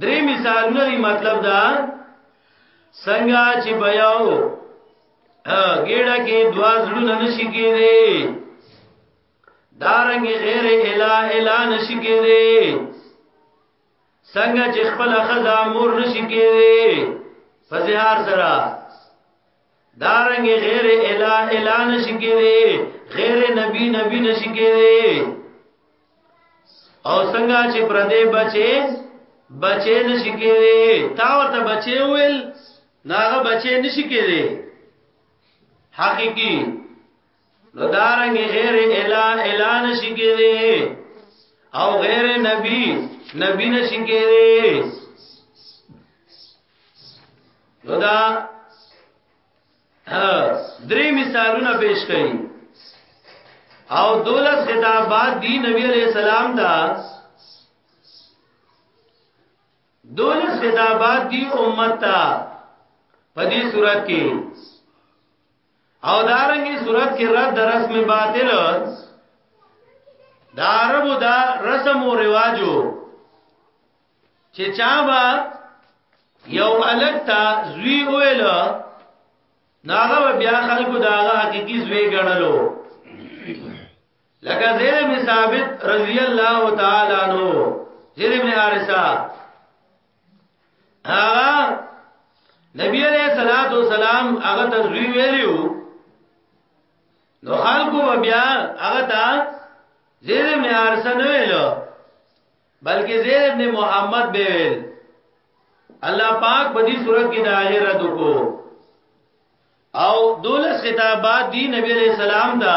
درې مثالونه دی مطلب دا څنګه چې بیاو ګیړه کې دوا زړونه نشي کېږي دارنګ غیر الا الا نشي کېږي څنګه چې خپل خزا مور نشي کېږي فزهار سره دارنګ غیر الا الا نشی کېږي غیر نبی نبی نشی کېږي او څنګه چې پر دې بچي بچي نشی کېږي تا ورته بچي ویل ناغه بچي نشی کېږي حقيقي نو دارنګ غیر الا الا نشی کېږي او غیر نبی نبی نشی کېږي نو دا درې مثالونه پیش کړي او دولس خطابات دی نبی علیہ السلام دا دولس خطابات دی امت تا پدی صورت کی او دارنګي صورت کې رد د رسم باطل دا عربو دا رسم او رواجو چې چا با یو الګ تا زوی ویل ناغه بیا خلکو داغه حقيقي زوی ګڼلو لکه زید بن ثابت رضی الله تعالی عنہ زید بن حارثه هغه نبی علیہ الصلوۃ والسلام هغه تزوی ویلو نو خلقو بیا هغه تا زید ابن حارثه نه ویلو بلکې زید ابن محمد به ویل الله پاک په دې صورت کې د هغه رد کو او دولس خطابات دی نبی علیہ السلام دا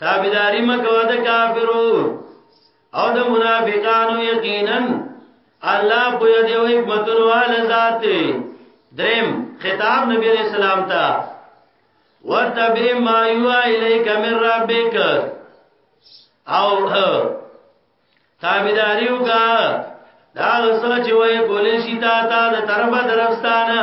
تابیداری مکو د کافرو او د منافقانو یقینا الله په دې او حکمتونو ول ذات دریم خطاب نبی علیہ السلام ته وتبع ما یوا الیک من ربک او تابیداریو کا دا سوچ وای کولې شي تا ته د طرفه درستانه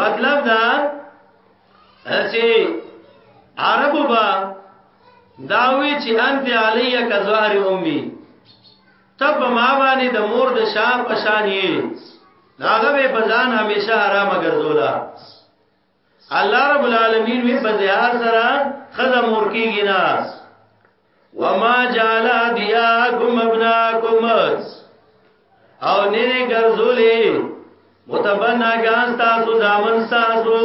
مطلب دا چې عربو با داوی چې انت علی کزوار امي تب ما باندې د مور د شام پشان یې داغه به بزان همیشه حرام ګرځولا الله رب العالمین وی بزیار سره خزه مور کیږي نه وما جعل ادياكم ابناكم او نری ګرځولې متبنا ګان تاسو ځامن تاسو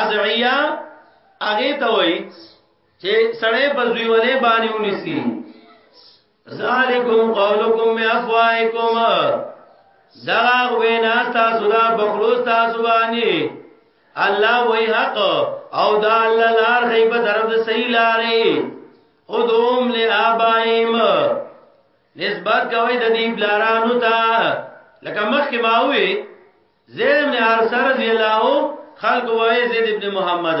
ادعیا هغه ته وای چې سړې په زویولې باندې ونیسی ذالکم قولکم بیافوائکم دغه وینا تاسو دا بخلوص تاسو باندې الله وای حق او دا الله لار دی په طرف د صحیح لارې ادوم لآبائم نسبت کوي د دې بلارانو ته لکه مخکې ما وې زید بن ارسر رضی الله خلق وای زید ابن محمد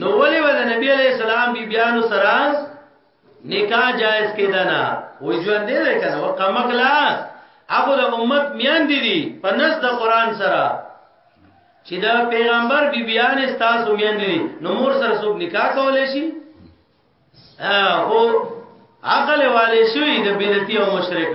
نو ولې ول نبی علیہ السلام بی بیانو سراز نکاح جائز کېدنه وې ژوند دې ده کنه وقمکلا هغه د امت میان دي دي په نس د قران سره چې دا پیغمبر بی بیان استاسو میان دي نو مور سره څوک نکاح کولای شي او عقل والے شوی د بدعتي او مشرک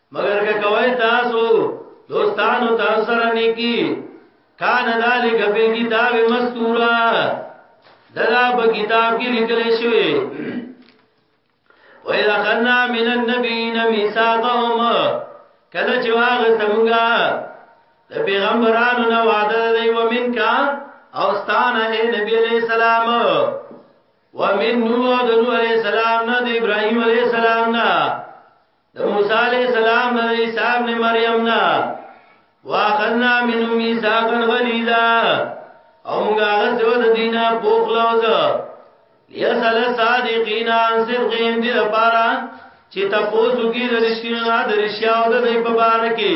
مگر که کوي تاسو دوستانو تاسو سره نیکی کان ذالک فی کتاب مستورا ددا په کتاب کې لیکل شوی وَإِذْ أَخَذْنَا مِنَ النَّبِيِّينَ مِيثَاقَهُمْ کله چې واغ زمونږه د پیغمبرانو نه وعده دی و من کا او ستان اے نبی علیہ السلام و من نوح د نوح علیہ السلام نه د ابراهیم علیہ السلام نه د موسی علی السلام نه عیسی ابن مریم نه واخذنا منهم میثاقا غلیظا او موږ هغه څو د دینه بوخلوز یسل صادقین عن صدقهم دی لپاره چې تاسو کې د رښتینو د رښتیاو د دې په باره کې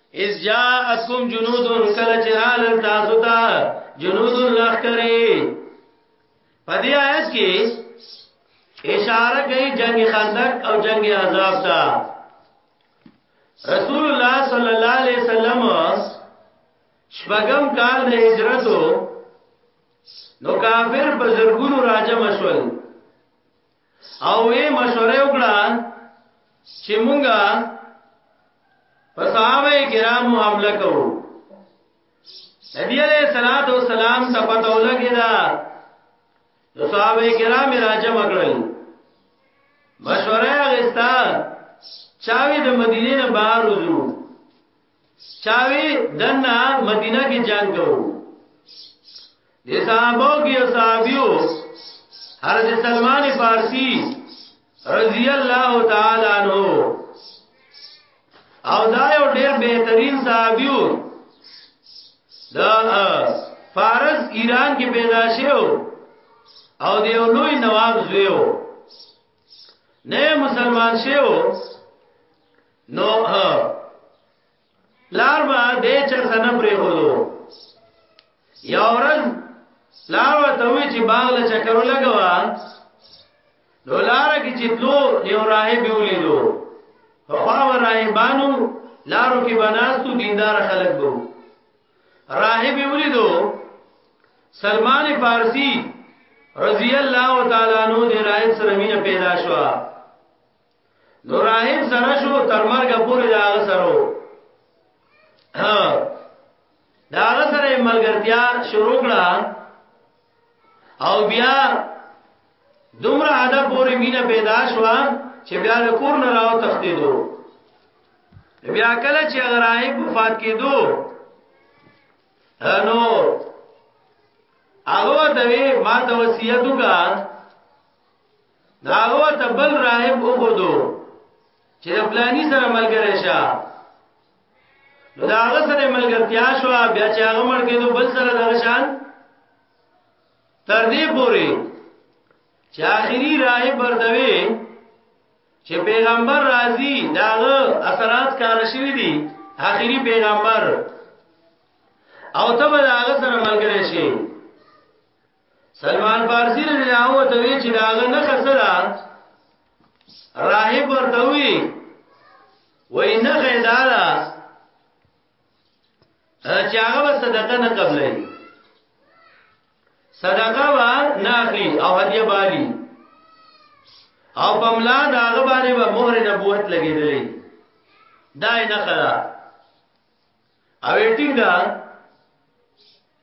اس جاءتکم جنود کل جرال تاسو ته جنود الله کرے پدې آیت کې اشاره کوي جنگ خندق او جنگ عذاب ته رسول الله صلی الله علیه وسلم شپږم کال د هجرتو نو کافر په زرګونو راجم شول او وی مشوره وکړه چې مونږه په صحابه کرامو حمله کوو نبی علیہ الصلوۃ والسلام ته پته ولګی دا نو صحابه کرام راجم کړل مشوره غستا چاوی د مدینې نه بهر وځو چاوی دنه مدینه کې جنگ کوو دې صحابو کې صحابيو حضرت سلمان فارسی رضی الله تعالی عنہ او دا یو ډېر بهترین صحابيو دا فارس ایران کې پیدا شو او د یو لوی نواب زویو نه مسلمان شیو نو لار با دې چر سنه پرې هولو یا ورځ لار و ته وی چې باغ له چکرو لګوا نو لار کې چې تلو یو راهب ولیدو خو هغه راهبانو لارو کې بناستو دیندار خلک وو راهب ولیدو سلمان فارسی رضی الله تعالی عنہ د راهب سره مینه پیدا شو نو راهب سره شو تر مرګ پورې دا سره ها دا سره ملګرتیا شروع کړه او بیا دومره حدا پورې مینه پیدا شو چې بیا د کور نه راو تختیدو بیا کله چې غرایم په فات کېدو انو هغه ته ما ته وصیت وکړه دا هغه ته بل راهب وګدو چې د پلاني سره ملګری شه نو دا هغه سره ملګرتیا شو بیا چې هغه مړ کېدو بل سره دغه شان تر دې پورې چې اخري راي بردوي چې پیغمبر راضي داغه اثرات کار شوی دي اخري پیغمبر او ته به هغه سره ملګری شي سلمان فارسی رضی الله عنه ته وی چې داغه نه خسره راهب ورته وی وای نه غیدالا چې هغه به صدقه نه قبلې صدقه به نه اخلي او هدیه بالي او بملا دا هغه باندې به مهر نبوت لګېدلې دا نه خلا او ټینګ دا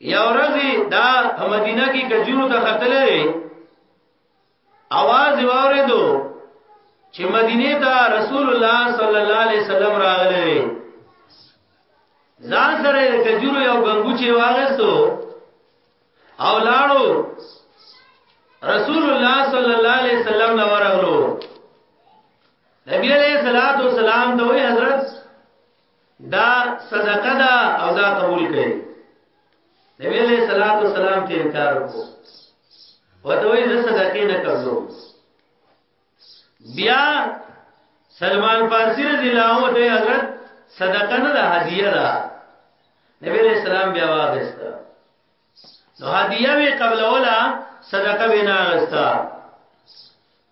یو ورځ دا مدینه کې کجورو ته خطلې आवाज واورې دو چې مدینه ته رسول الله صلی الله علیه وسلم راغلی ځان سره د کجورو یو غنګوچي واغستو او لاړو رسول الله صلی الله علیه وسلم نو ورغلو نبی علیہ الصلوۃ والسلام ته وی حضرت دا صدقه دا او دا قبول کړي نبی علیہ الصلوۃ والسلام ته انکار وکړو وته وی زه صدقه نه کوم بیا سلمان فارسی رضی الله عنه ته حضرت صدقه نه ده هدیه ده نبی علیہ السلام بیا واغستا نو هدیه به قبل ولا صدقه به نه غستا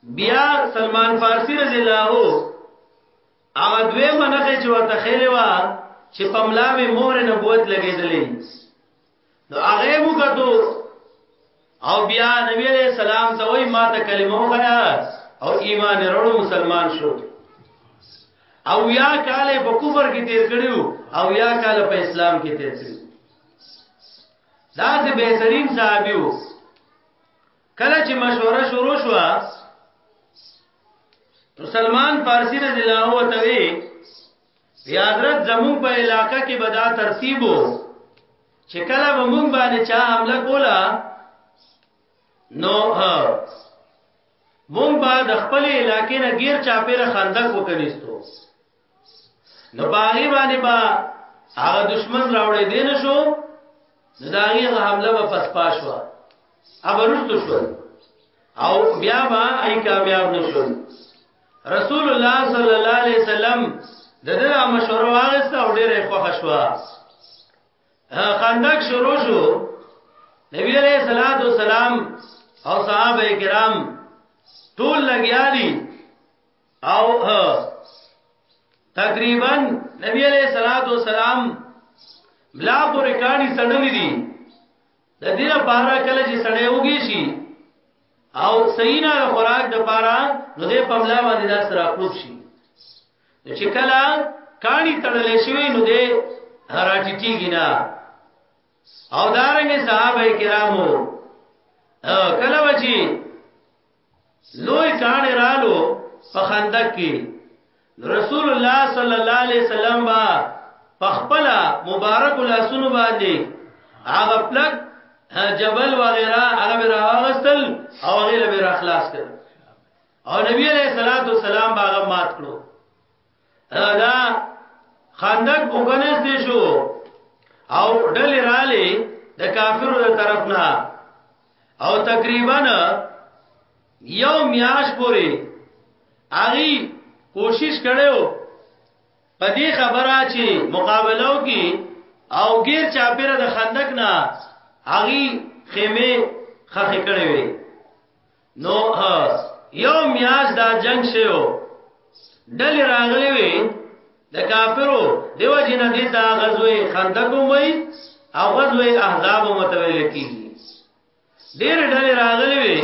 بیا سلمان فارسی رضی الله عنه هغه دوی منخه چې ورته خېلې وا چې پملا می مهر نبوت لګېدلې نو هغه مو کتو او بیا نبی علیہ السلام ته وای ما ته کلمه وغیا او ایمان وروړو مسلمان شو او یا کال په کفر کې تیر کړیو او یا کال په اسلام کې تیر کړیو دا چې بهترین صحابیو کله چې مشوره شروع شو نو سلمان فارسی رضی الله عنه ته وی حضرت زمون په علاقې کې بدا ترتیبو چې کله به مونږ باندې چا حمله کولا نو مونږ به د خپل علاقې نه غیر چاپیره خندق وکنيستو نو باغی باندې با هغه دشمن راوړې دین شو زداغي هغه حمله په پسپا شو ابرست شو او بیا با ای کامیاب نشو رسول الله صلی الله علیه وسلم د دې مشوره واغسته او ډېره خوښ شو خندق شروع شو نبی علیہ الصلوۃ والسلام او صحابه کرام ټول لګیا دي او تقریبا نبی علیہ الصلوۃ والسلام بلا پر کاڼي سړلې دي د دې لپاره کله چې سړې وږي شي او سینا د خوراک د لپاره نو دې په ملا باندې دا سره کوب شي چې کله کاڼي تړلې شوی نو دې راټی کیږي نه او دارنګ صحابه کرامو کله وچی لوی کانه رالو په خندق کې رسول الله صلی الله علیه وسلم با پخپل مبارک لاسونو باندې هغه پلک جبل وغیرہ هغه به راغستل او هغه به را خلاص کړ او نبی علیہ الصلوۃ والسلام باغ مات کړو دا خندق وګنست شو او ډلې رالې د کافرو تر طرف نه او تقریبا یو میاش پوری اغي کوشش کړو په دې خبره چې مقابله وکي او غیر چاپیره د خندق نه اغي خیمه خخې کړې وي نو یو میاش دا جنگ شیو ډلې راغلې وي د کافرو دیو جن دې دا غزوه خندق وای او غزوه احزاب متویل کی ډېر ډلې راغلې وي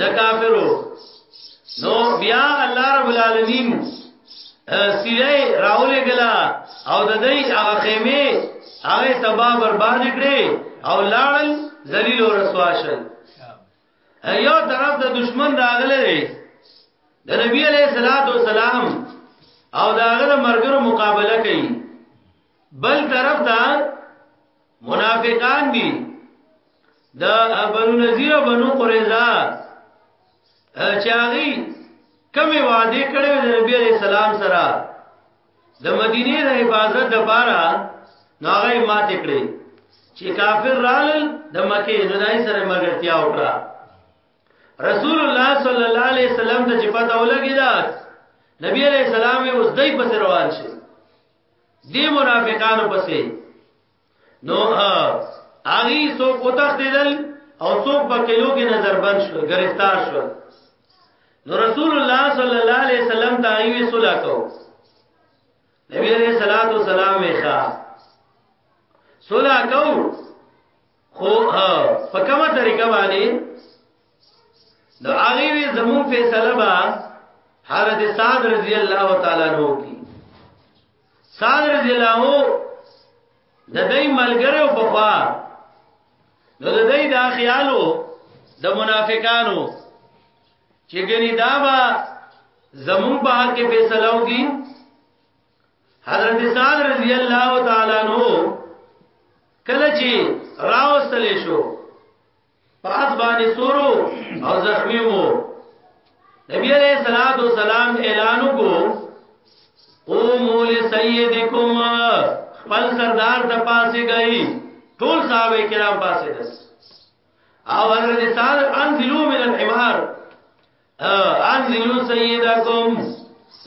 د کافرو نو بیا الله رب العالمین سیره راولې ګلا او د دې هغه خیمه هغه تباہ برباد کړې او لاړل ذلیل او رسوا شول یو طرف د دشمن راغله دی د نبی علیہ الصلات والسلام او دا غره مرګرو مقابله کوي بل طرف دا منافقان دي د بنو نذیر او بنو قریظه چاغي کمی وعده کړو د نبی علیہ السلام سره د مدینه د حفاظت د پاره ناغه ماته کړې چې کافر رال د مکه نه دای سره مګرتیا وکړه رسول الله صلی الله علیه وسلم ته چې پته ولګی دا نبی علیہ السلام اوس دای په روان شي دی منافقانو پسې نو هغه څوک وتښتیدل او څوک په کلو کې نظر بند شو گرفتار شو نو رسول الله صلی الله علیه وسلم ته ایوه صلاح کو نبی علیہ الصلوۃ والسلام یې ښا صلاح کو خو په کومه طریقه باندې نو هغه وی زمون فیصله با حضرت سعد رضی الله تعالی عنہ کی سعد رضی الله د دې ملګرو په خوا نو د دې دا خیالو د منافقانو چې ګنی دا با زمون په حق کې فیصله وکي حضرت سعد رضی الله تعالی عنہ کله چې راوستل شو پاس باندې سورو او زخمی وو نبی علیہ الصلوۃ والسلام اعلان وکړو قوموا لسیدکم خپل سردار ته پاسې گئی ټول صحابه کرام پاسې دس او حضرت سعد انزلوا من الحمار انزلوا سیدکم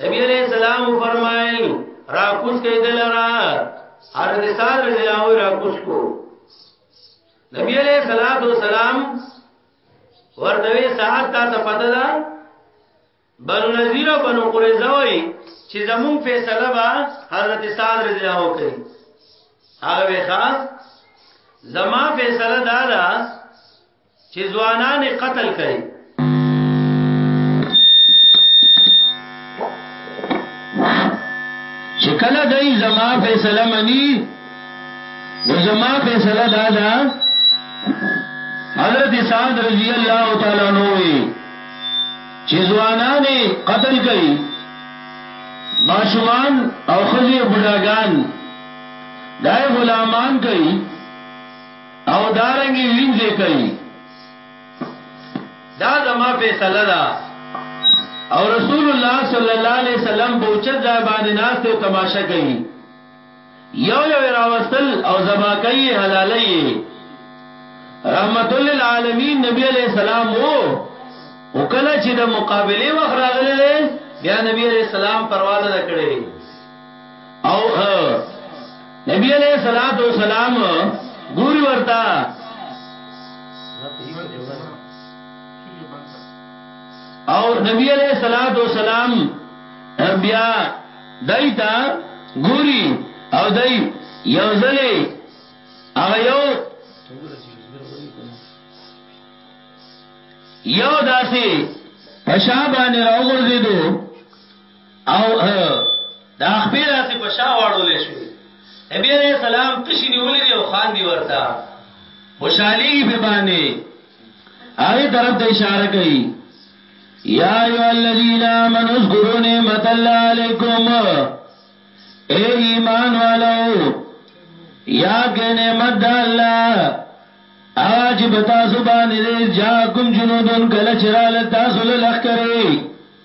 نبی علیہ السلام فرمایل را کوس کې دلرا هر دې سال دلاو را کوس کو نبی علیہ الصلوۃ والسلام ورته ساعت تا ته پته ده بنو نذیر او بنو قریظه وای چې زمون فیصله با حضرت سعد رضی الله عنه کوي هغه وخا زما فیصله دا ده چې ځوانان قتل کړي چې کله دای زما فیصله مني نو زما فیصله دا ده حضرت سعد رضی الله تعالی عنہ وی چې ځوانان قتل کړي ماشومان او خزي بډاګان دای غلامان کړي او دارنګي وینځي کوي دا زما فیصله ده او رسول الله صلی الله علیه وسلم په اوچت ځای باندې ناست او تماشا کوي یو یو راوستل او زبا کوي حلالي رحمت للعالمین نبی علیہ السلام وو او کله چې د مقابله وخت راغله بیا نبی علیہ السلام پرواله کړې او نبی علیہ الصلوۃ والسلام ګوري ورتا او نبی علیہ الصلوۃ والسلام بیا دایتا ګوري او دای یو ځلې هغه یو یو داسې پشابانه راوګرځیدو او دا خپل داسې په شا واړولې شو نبی عليه السلام تشي نیولې دی او خان دی ورته خوشحالي په باندې هغه طرف ته اشاره کوي یا ایو الذین آمنوا اذکروا نعمت الله علیکم اے ایمان والو یا کې نعمت الله اواز بتا سبحان دې جا کوم جنودن کله چرال تاسو لخ کرے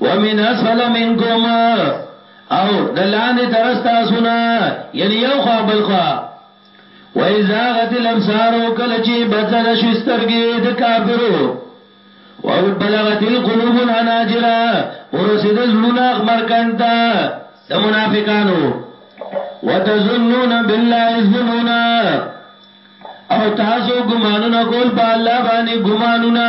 ومن اسفل منکم او د لاندې ترستا سنا یعنی یو خوا بل خوا وایزاغت الابصار کله چې بدل د شسترګې د کافرو او بلغت القلوب الحناجر ورسید زړونه مرکند د منافقانو وتظنون بالله الظنون او تاسو ګمانونه کول په الله باندې ګمانونه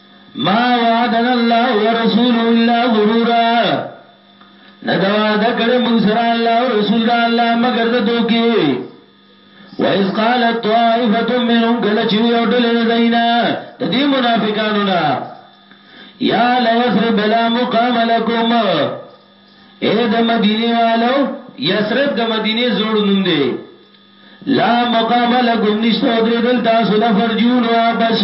ما وعدنا الله ورسوله الا غرورا ندوا دکړه مون سره الله او رسول دا الله مگر د دوکي وایز قال طائفه منهم کله چې یو ډله نه دینا د دې منافقانو نه یا لیسرب لا مقام لكم اے د مدینه والو یسرب د مدینه زوړ نوم دی لا مقام لكم نشته درې دل تاسو د فرجون واپس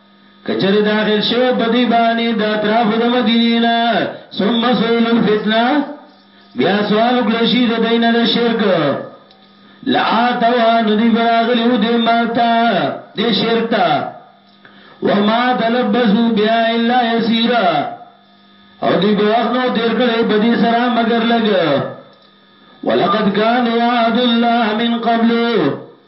که چېرې داخل شوی په دوی باندې د اطرافو د مدینې نه ثم سئلوا الفتنه بیا سوال وکړی شي د دوی نه د شرک لآتوها نو دوی به راغلي وو دې مال ته دې شرک ته وما تلبثوا بها الا يسيرا او دوی به وخت نو تیر کړی په دې سره مگر لګ ولقد كان وعد الله من قبل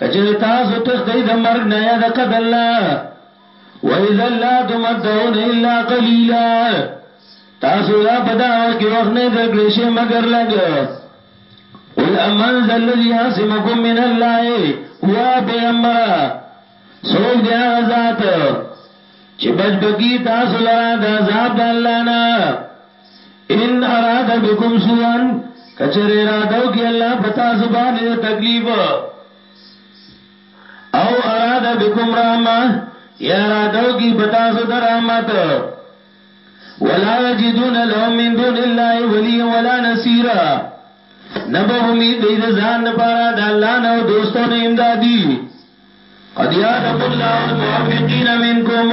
کچر تاسو تختی د مرگ نه یا د قتل نه وَإِذَا لَا تُمَتَّعُونَ إِلَّا قَلِيلًا تاسو لا پدا وخت وخت نه درکړې شي مگر لګ قل امن ذا الذي عاصمكم من الله وا پیغمبر سوګ دی هغه ذات چې بچ بکی تاسو لرا د عذاب د الله نه ان اراد بكم سوءا کچر ارادو کی الله پتا زبان تکلیف او اراد بكم رحمه یا ارادو کی پتا زد رحمت ولا یجدون لهم من دون الله وليا ولا نصيرا نبو می دی د ځان لپاره د الله نه او دوستو نه امدادي قد يعلم الله المعوقين منكم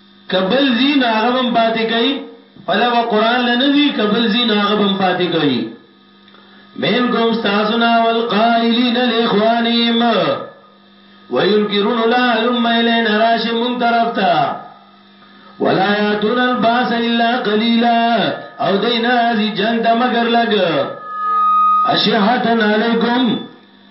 که بل ځي نو هغه به هم پاتې کوي خپله به قرآن له نه ځي که بل ځي نو هغه به هم پاتې کوي منکم ستاسو نه والقائلین الاخوانیم وینکرون لا علم الینا راش مونږ طرف ته ولا یاتون الباس الا قلیلا او دین ازي جنگ ته مگر لګ اشهتن علیکم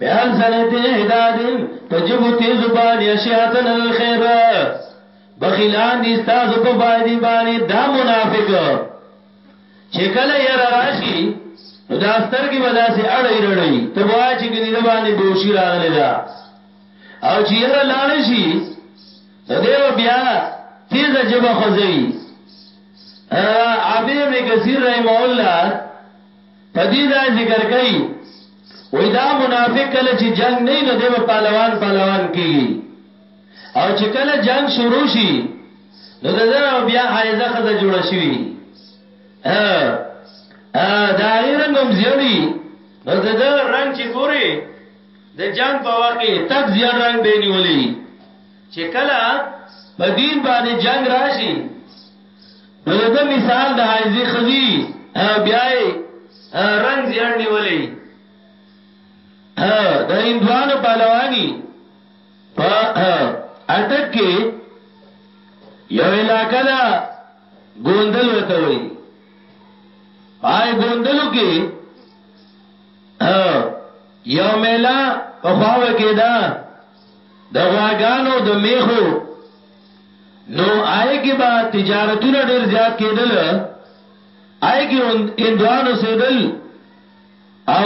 بیان سره دې دادن تجب تیز بانی اشیاتن الخیر بخیلان دي تاسو په باندې باندې دا منافق چې کله یې راشي نو دا سترګې به داسې اړې رړې ته وای چې ګنې د باندې بوشي راغلی دا او چې یې لاړ شي نو دی بیا تیز جبه خوځي ابي ابن کثیر رحم الله په دې ځای ذکر کوي وای دا منافق کله چې جنگ نه نو دی په پهلوان پهلوان کیږي او چې کله جنگ شروع شي نو د زره بیا حایزه خزه جوړ شي ا ا دا رنگم زیړی نو د دې رنگ چې ګوري د جنگ په وخت کې تک زیړ رنگ به نیولې چې کله په دین باندې جنگ راشي نو د ده مثال د حایزې خزي بیا یې رنګ زیړ نیولې د هندوانو پهلواني په اټک کې یو علاقه ده ګوندل وته وي پای ګوندلو کې یو میلا په خواوه کې ده د غواګانو د میخو نو آئے کی با تجارتونه ډیر زیاد کېدل آئے کی اندوانو سیدل او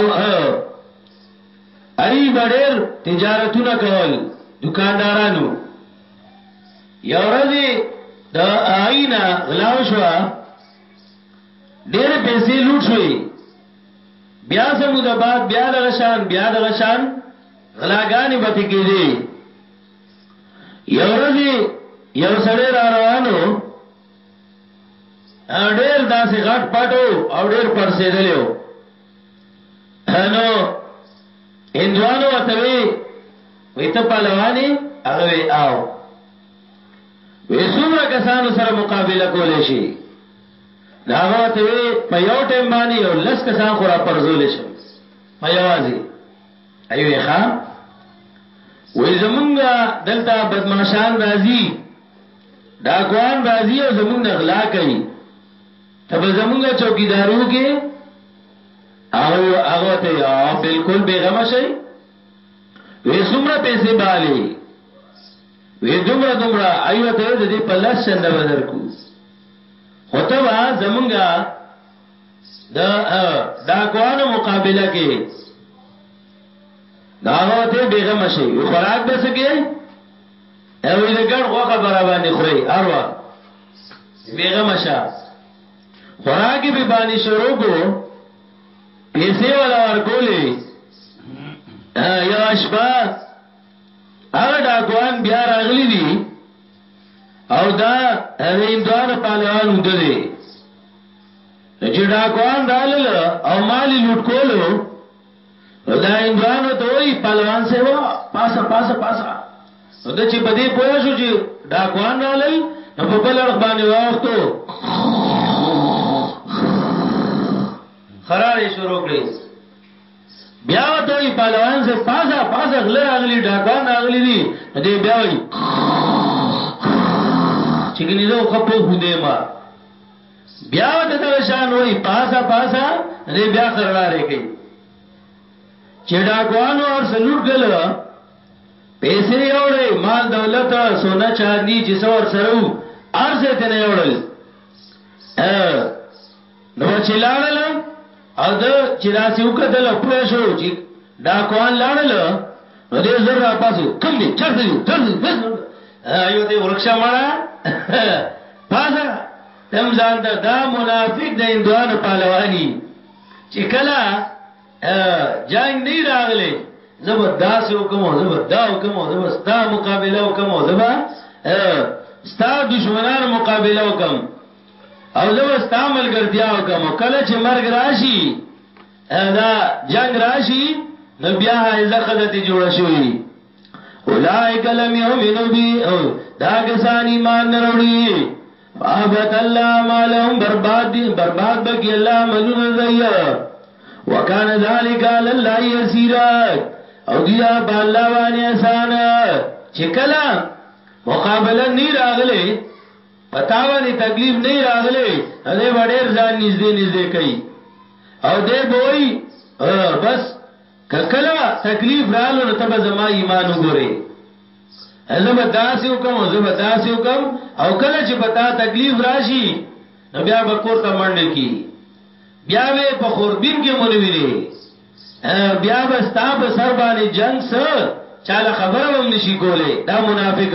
ای بډیر تجارتونه کول دکاندارانو یو ورځ د آئینا غلاو شو ډیر پیسې لوټ شوې بیا سمو د بعد بیا د غشان بیا د غشان غلاګانی بتی کېدی یو ورځ یو سړی را روانو ډېر داسې غټ پټو او ډېر پرسېدلو نو هندوانو وتوی وی ته پهلوانی هغه وی آو وی څومره کسانو سره مقابله کولې شي هغه وتوی په یو ټیم باندې یو لس کسان خورا پرزول شم په یوازي ایوه ښا وای زمونږه دلته بدمعشان راځي ډاکوان راځي او زمونږ نه غلا کوي تب زمونږه چوکیداریو کې هغه هغه ته بالکل بیغم شي وې څومره پیسې بالي وې دومره دومره ایوه ته د دې په لس چنده بدر کو خطبه زمونږه دا دا کوانو مقابله کې دا وته بیغه مشي خوراک به سکے او دې ګډ غوخه برابر خوري هر وخت بیغه مشا خوراک به باندې شروع کو پیسې ولا ورکولې یو شپه هغه ډاکوان بیا راغلي دي او دا هندوانو پهلوان وندلې چې ډاکوان رالل او مالی لوټ کولو نو دا هندوانو ته وی پهلوان سیوا پاسه پاسه پاسه نو د چې بده پوه شو چې ډاکوان رالل نو په بل اړخ باندې واوختو خرارې شروع کړې بیا وته وی پهلوان سے پاسه پاسه غل راغلی ډاکوان راغلی دی دې بیا وی چې ګنې زه خپل هوندې ما بیا ورته دغه شان وای پاسا پاسا دې بیا خرلارې کوي چې ډاکوانو اور سلوټ کړل پیسې یوړې مال دولت سونا چاندي چې څور سره وو ارزه ته نه یوړل نو چې لاړل او د چې داسې وکړل پوه شو چې ډاکوان لاړل نو دې زر را پاسو کم دې چرته یو چرته بس یو دې ورکشا مړه پازا تم ځان ته دا منافق د اندوانو پهلوانی چې کله جنگ نه راغلي زبر داسې حکم او زبر دا حکم او زبر ستا مقابله حکم او زبر ستا دشمنان مقابله حکم او زبر ستا ملګرتیا حکم کله چې مرګ راشي دا جنگ راشي نو بیا حایزه خزه تی جوړه شوی اولائک لم یؤمنو بی دا کسان ایمان نروڑی فابت اللہ مالهم برباد, برباد بکی اللہ ملون رضی وکان ذالک علی اللہ یسیرک او دیا با اللہ وانی احسان چکلا مقابلہ نی راغلے پتاوانی تکلیف نی راغلے اده وڑیر زان نزدے نزدے کئی او دې بوئی بس ککلا تکلیف رالو نو تب زما ایمان وګوره زب داسې وکم او زب داسې وکم او کله چې پتا تکلیف راشي نو بیا به کور ته منډه کی بیا به په خوردین کې مونږ ویني بیا به ستا په سر باندې جنگ سره چاله خبره هم نشي کوله دا منافق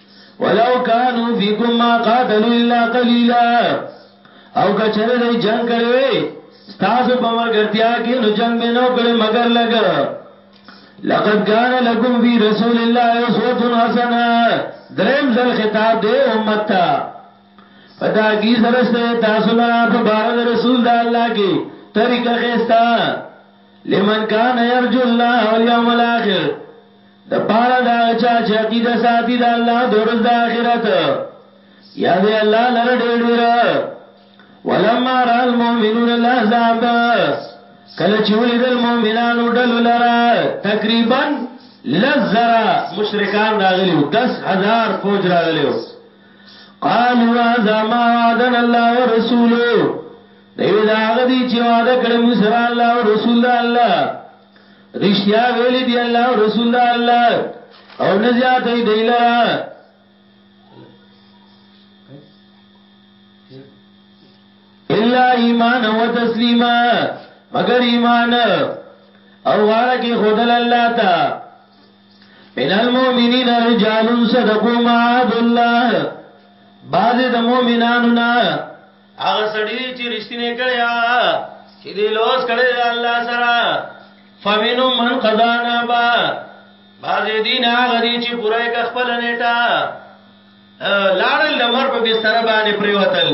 ولو كانوا فيكم ما قاتلوا الا قليلا او کچره دی جنگ کړي وي تاسو په مرګرتیا کې نو جنگ به نو کړي مگر لګ لقد كان لكم في رسول الله اسوه حسنه دریم ځل خطاب دی امت ته پتا کی سره سره تاسو لرا په بار د رسول د الله کې طریقه خستا لمن کان یرجو الله والیوم الاخر د پاره دا چا چې عقیده ساتي د الله د ورځ د آخرت یا دی الله لره ډېر ډېر ولما را المؤمنون الاحزاب کله چې ولید المؤمنانو ډل لره تقریبا لزرا مشرکان راغلیو 10000 فوج راغلیو قالوا هذا ما وعدنا الله ورسوله دوی دا غدي چې وعده کړی موږ سره الله او رسول الله رشتیا ویلی دی الله او رسول دا الله او نه زیاتې دی لرا الا ایمان و تسلیما مگر ایمان او غاړه کې خدل الله تا من المؤمنین رجال صدقوا ما عهد الله بعض د مؤمنانو نه هغه سړی چې رښتینه کړی هغه چې دی لوس کړی د الله سره فمنو من قضانا با باز دین هغه دی چې پوره ک خپل نیټه لاړ لمر په بستر باندې پریوتل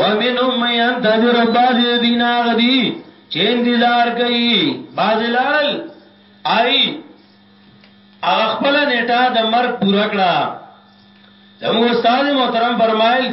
ومنو من ينتظر باز دین هغه دی چې انتظار کوي باز لاړ آی هغه خپل نیټه د مرګ پوره کړه زموږ استاد محترم فرمایل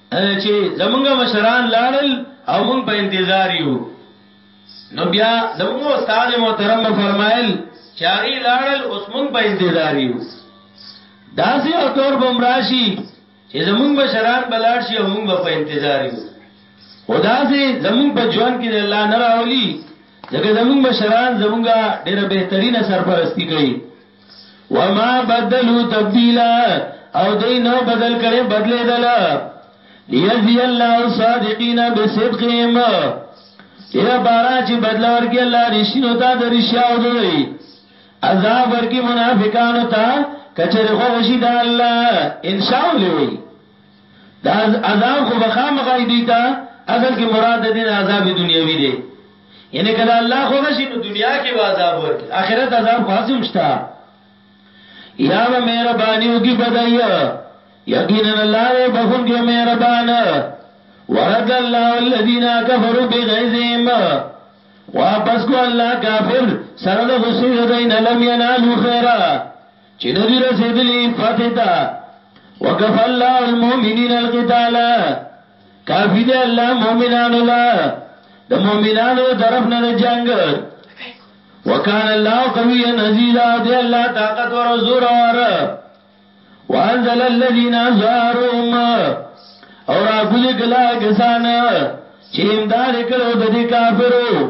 چې زمونږ مشران لاړل او مونږ په انتظار یو نو بیا زمونږ استاد محترم فرمایل چې هغه لاړل اوس مونږ په انتظار یو داسې او دور بمراشي چې زمونږ مشران بلاړ شي او مونږ په انتظار یو خدا سي زمونږ په ژوند کې الله نه راولي ځکه زمونږ مشران زمونږه ډېره بهترینه سرپرستی کوي وما بدلو تبدیلا او دی نو بدل کړي بدلې دل یزی الله صادقین بصدقهم یا بارا چې بدل ورکی الله رښتینو ته د رښتیاو دوی عذاب ورکی منافقانو ته کچره خو وشي د الله ان شاء الله وي دا عذاب خو بخامه غي دي تا اصل کې مراد دین عذاب دنیوي دی یعنی کله الله خو غشي نو دنیا کې عذاب ورکړي اخرت عذاب خاصم شتا یا و مهرباني وکي بدایو یقینا الله دې بخون کې مهربان ورد الله الذين كفروا بغيظهم واپس کو الله کافر سره د غصې دین لم ينالو خیرا چې ندی رسیدلی فتح تا وقف الله المؤمنین القتال کافی دی الله مومنانو لا د مومنانو طرف نه د جنگ وکانه الله قوی نزیزا دی الله طاقت ور زور ور وانزل الذين زارهم اور اگوزی کلا کسان چه امداد کلو د دی کافرو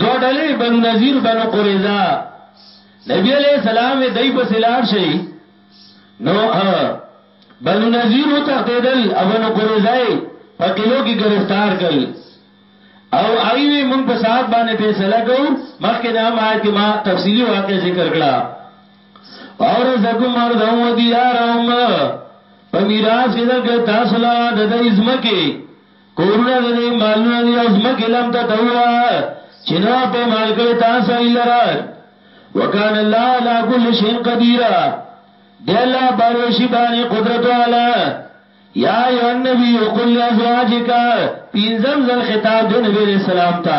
دو ډلې بنو نذیر بنو قریظه نبی علیہ السلام وی دای په سلار شي نو بنو نذیر او تختیدل ابنو قریظه په کلو کې گرفتار کړل او ایوی مونږ په صاحب باندې فیصله کو مخکې نه ما ته ما تفصیلی واقع ذکر کړه اور زکم مردهم و دیارهم په میراث کې درکړ تاسو لا د دې ځمکه کورونه د دې مالونه دی او زمکه لم ته دویا چې نو په مال کړي تاسو یې لره وکان الله علی کل شین قدیر دی الله باروشی باندې قدرت والا یا ایو نبی وقل ازواجک پینزم زل خطاب دی نبی علیہ السلام ته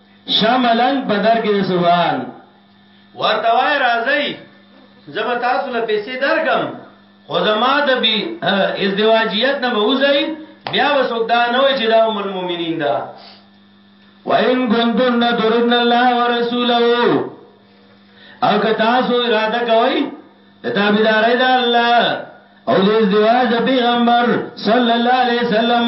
شه ملنګ په در کې د سبحان. ورته وایه راځئ زه به تاسو له پیسې درکم خو زما د بی ازدواجیت نه به وځئ بیا به څوک دا نه وایي چې دا ام المؤمنین ده وَإِن كُنتُنَّ تُرِدْنَ اللَّهَ وَرَسُولَهُ او که تاسو اراده کوئ د تابعدارۍ د الله او د ازدواج د پیغمبر صلی الله علیه وسلم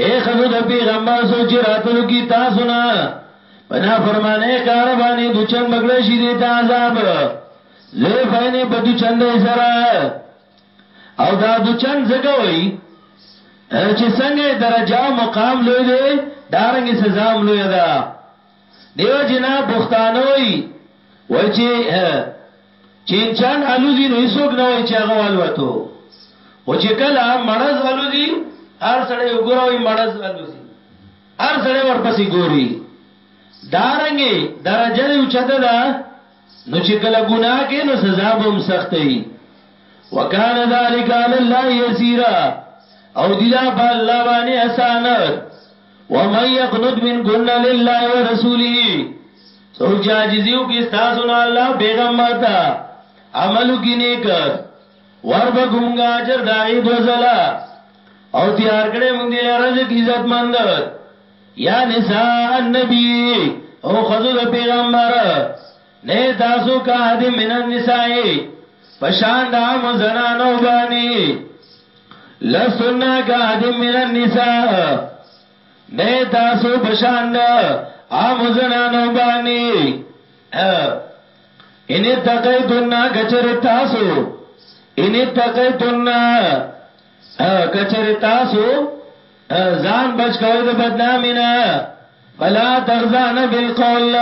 اے خزو د پیغمبر سو چې راتلو کی تاسو نه پنا فرمانه کار باندې د چن بغړې شي دي ته عذاب زه فینې په د چن دې سره او دا د چن زګه وای چې څنګه درجه او مقام لوی دی دارنګ سزا هم لوی ده دیو جنا پښتانه وای وای چې چین چان الوزی نو هیڅوک نه وای چې هغه والوتو او چې کله مرز الوزی هر سړی وګوروي مرز الوزی هر سړی ورپسې ګوري دارنګي درجه دی اوچته ده نو چې کله ګناه کې نو سزا به هم سخت وي وکانه ذالک علی الله یسیرا او دی دا په الله باندې اسانه ومن يقنط منكن لله ورسوله سوک چا جزیو کی ستاسو نه الله پیغمبر تا عملو کی نیک وربا گمگا اجر داغی دوزلا او تیار کړه مونږ دی رزق عزت مند یا نساء النبی او خذو پیغمبر نه تاسو کا دی من النساء پشان دا مزنانو بانی لسنا کا دی من النساء نه تاسو پشان دا مزنانو بانی ان تقیتنا کچر تاسو ان تقیتنا کچر تاسو ځان بچ کوی د بدنامینا فلا تخزان بالقول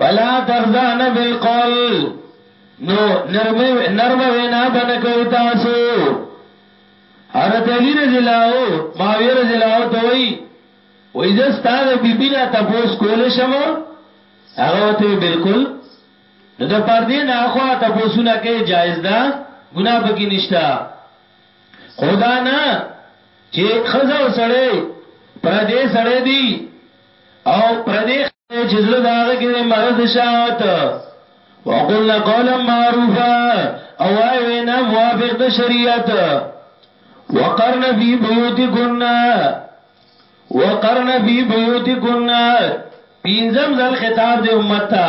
فلا تخزان بالقول نو نرم نرم وینا بن کوي تاسو حضرت علی رضی الله او معاویه رضی الله ته وی وای زه ستاره بیبی نه تاسو کول شم هغه ته بالکل نو د پردې نه اخوا تاسو نه کې جایز ده ګناه پکې نشته خو دا نه چې ښځه او سړی پردی سړی دی او پردی ښځه چې زړه د هغه کې دی مرض د شهوت وقلنا قولا معروفا او وای وینا موافق د شریعت وقرن فی بیوتکن وقرن فی بیوتکن پینځم ځل خطاب د امت ته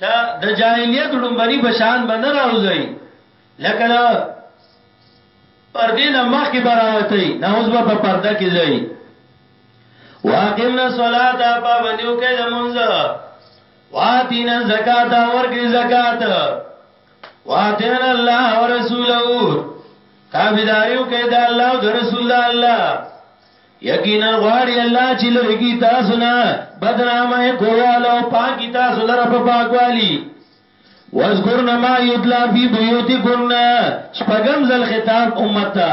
ته د جاهلیت ړومبني بشان به نه راوځي لکه دا پردې نه مخکې براوتي نه اوس به په پرده کې ځي واقمنا الصلاه پابندیو کې د مونږ واتینا زکات ورکړي زکات واتینا الله ورسوله تابعداریو کې د الله او رسول الله یقینا غواړي الله چې لري کی تاسو نه بدنامه کورواله او پاکي تاسو لره په پاکوالي واذکرن ما یتلا فی بیوتکن شپږم ځل خطاب امت ته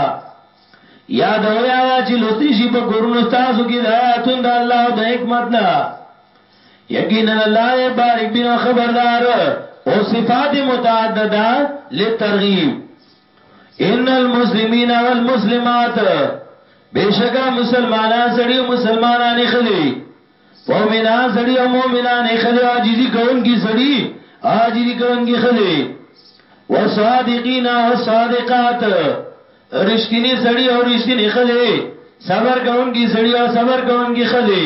یاد وای هغه چې لوستي شي په کورونو تاسو کې د آیاتون د الله او د حکمت نه یقینا الله بارک بنا خبردار او صفات متعدده لترغیب ان المسلمین والمسلمات بشکا مسلمانان سړي او مسلمانانې خلي مؤمنان سړي او مؤمنانې خلي عاجزي کوونکي سړي عاجزي کوونکي خلي وصادقین وصادقات رښتینی سړي او رښتینی خلي صبر کوونکي سړي او صبر کوونکي خلي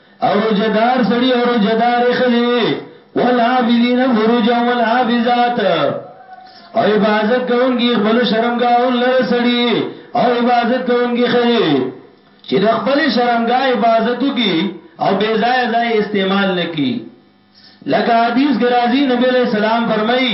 او روجدار سړی او روجدار خزی والعافذین فروجا والعافذات او عبادت کوونکی خپل شرمګاون لره سړی او عبادت کوونکی خزی چې د خپل شرمګا عبادتو کی او بے ځای ځای استعمال نکی لکه حدیث کې راځي نبی علیہ السلام فرمایي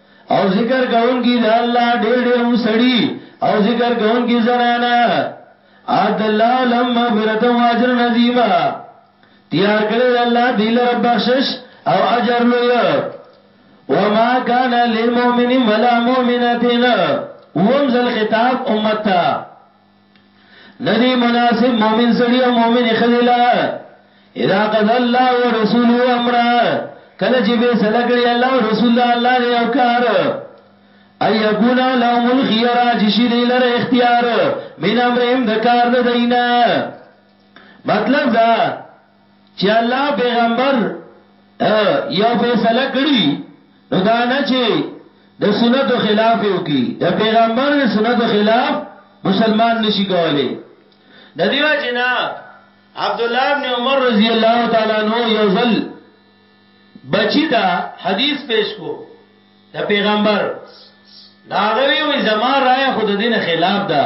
او ذکر کوونکی د الله ډېر ډېر وسړي او ذکر کوونکی زنانا عبد الله لم مغفرت و اجر نظیما تیار کړی الله دی لره بخشش او اجر لوی وما كان للمؤمن ولا مؤمنه ومزل خطاب امتا ندی مناسب مومن سړی او مومن خذلا اذا قضى الله ورسوله امرا کله چې به سلګړي الله او رسول الله الله دی او کار ايغونا لهم الخيرا چې شي دی لره اختیار من امرهم د کار د دینه مطلب دا چې الله پیغمبر یو فیصله کړی نو دا نه چې د سنتو خلاف یو کی د پیغمبر د سنتو خلاف مسلمان نشي کولای د دیو جنا عبد الله ابن عمر رضی الله تعالی عنہ یو ځل بچی دا حدیث پیش کو د پیغمبر دا غوی وی زما رائے خود دین خلاف ده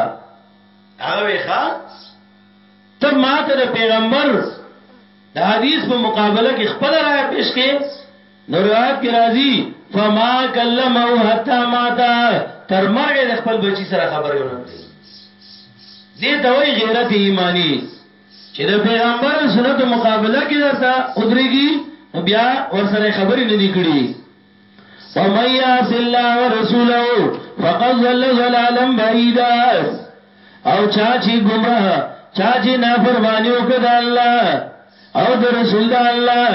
هغه وی ښا ته ماته د پیغمبر د حدیث په مقابله کې خپل رائے پیش کې نو روایت کې راځي فما کلمه حتا ماتا تر مرګ د خپل بچی سره خبرې ونه کړې دې ته وایي غیرت ایمانی چې د پیغمبر سنت مقابله کې درته ودرېږي نو بیا ورسره خبرې نه نکړي ومن يعص الله ورسوله فقد ضل ضلالا بعيدا او چا چې گمراه چا چې نافرمانی وکړه د الله او د رسول د الله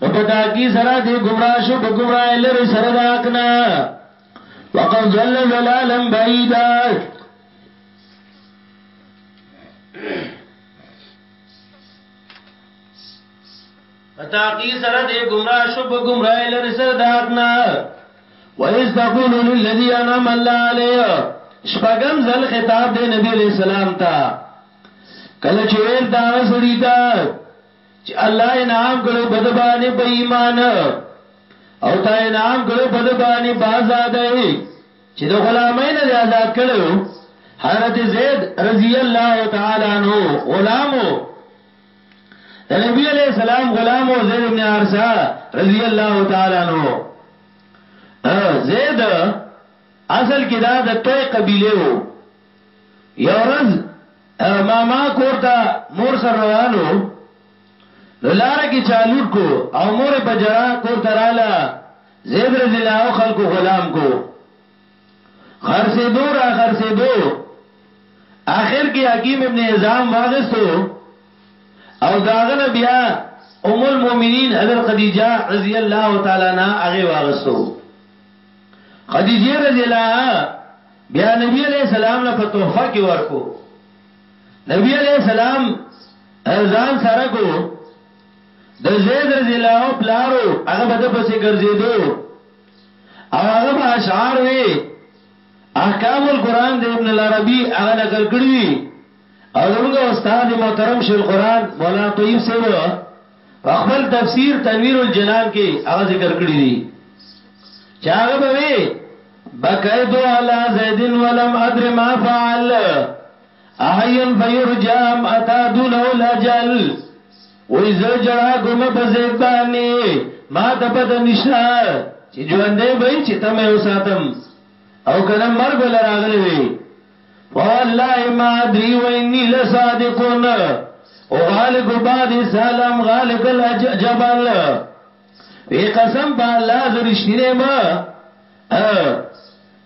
نو په تاکي سره دې گمراه شو په گمراه لري سره د حق نه وقد ضل ضلالا بعيدا اتاقی سره دې گمراه شو په گمراه لري سره د حق نه وایز تقول للذي انعم الله عليه شپغم زل خطاب دې نبی عليه السلام ته کله چې ویل دا سړی دا چې الله انعام کړو بد باندې په ایمان او تا انعام کړو بد باندې بازاد چې د غلامین دې آزاد کړو حضرت زید رضی الله تعالی عنہ غلامو د نبی علیہ السلام غلام او زید ابن حارثه رضی الله تعالی عنہ زید اصل کې دا د توي قبيله وو یو ورځ ماما کورته مور سره روانو نو لار کې چالوټ کو او مور په جړه کورته رااله زید رضی الله خلکو غلام کو غرسیدو را غرسیدو اخر کې حکیم ابن حزام واغستو او داغنه بیا ام المؤمنین حضرت خدیجه رضی الله تعالی عنها هغه واغستو خدیجه رضی الله عنها بیا نبی علیہ السلام له تحفه کې ورکو نبی علیہ السلام ځان سره کو د زید رضی الله پلارو هغه بده پسې ګرځیدو او هغه به اشعار وي احکام القرآن د ابن العربی هغه نقل کړی دي او زموږ استاد محترم شیخ القرآن مولانا طیب صاحب په خپل تفسیر تنویر الجنان کې هغه ذکر کړی دي چې هغه به وي بقیت علی زید ولم ادر ما فعل احین فیرجام اتا دون الاجل وای زه جړا کوم په زید باندې ما ته پته نشته چې ژوندې به چې ته مې وساتم او کنه مرګ ول راغلی وي والله ما ادري واني لصادقون وغالق بعد سلام غالق الجبل وی قسم په الله زرشتینه ما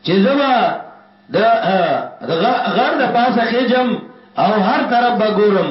چې زما د غر د پاسه خېجم او هر طرف به ګورم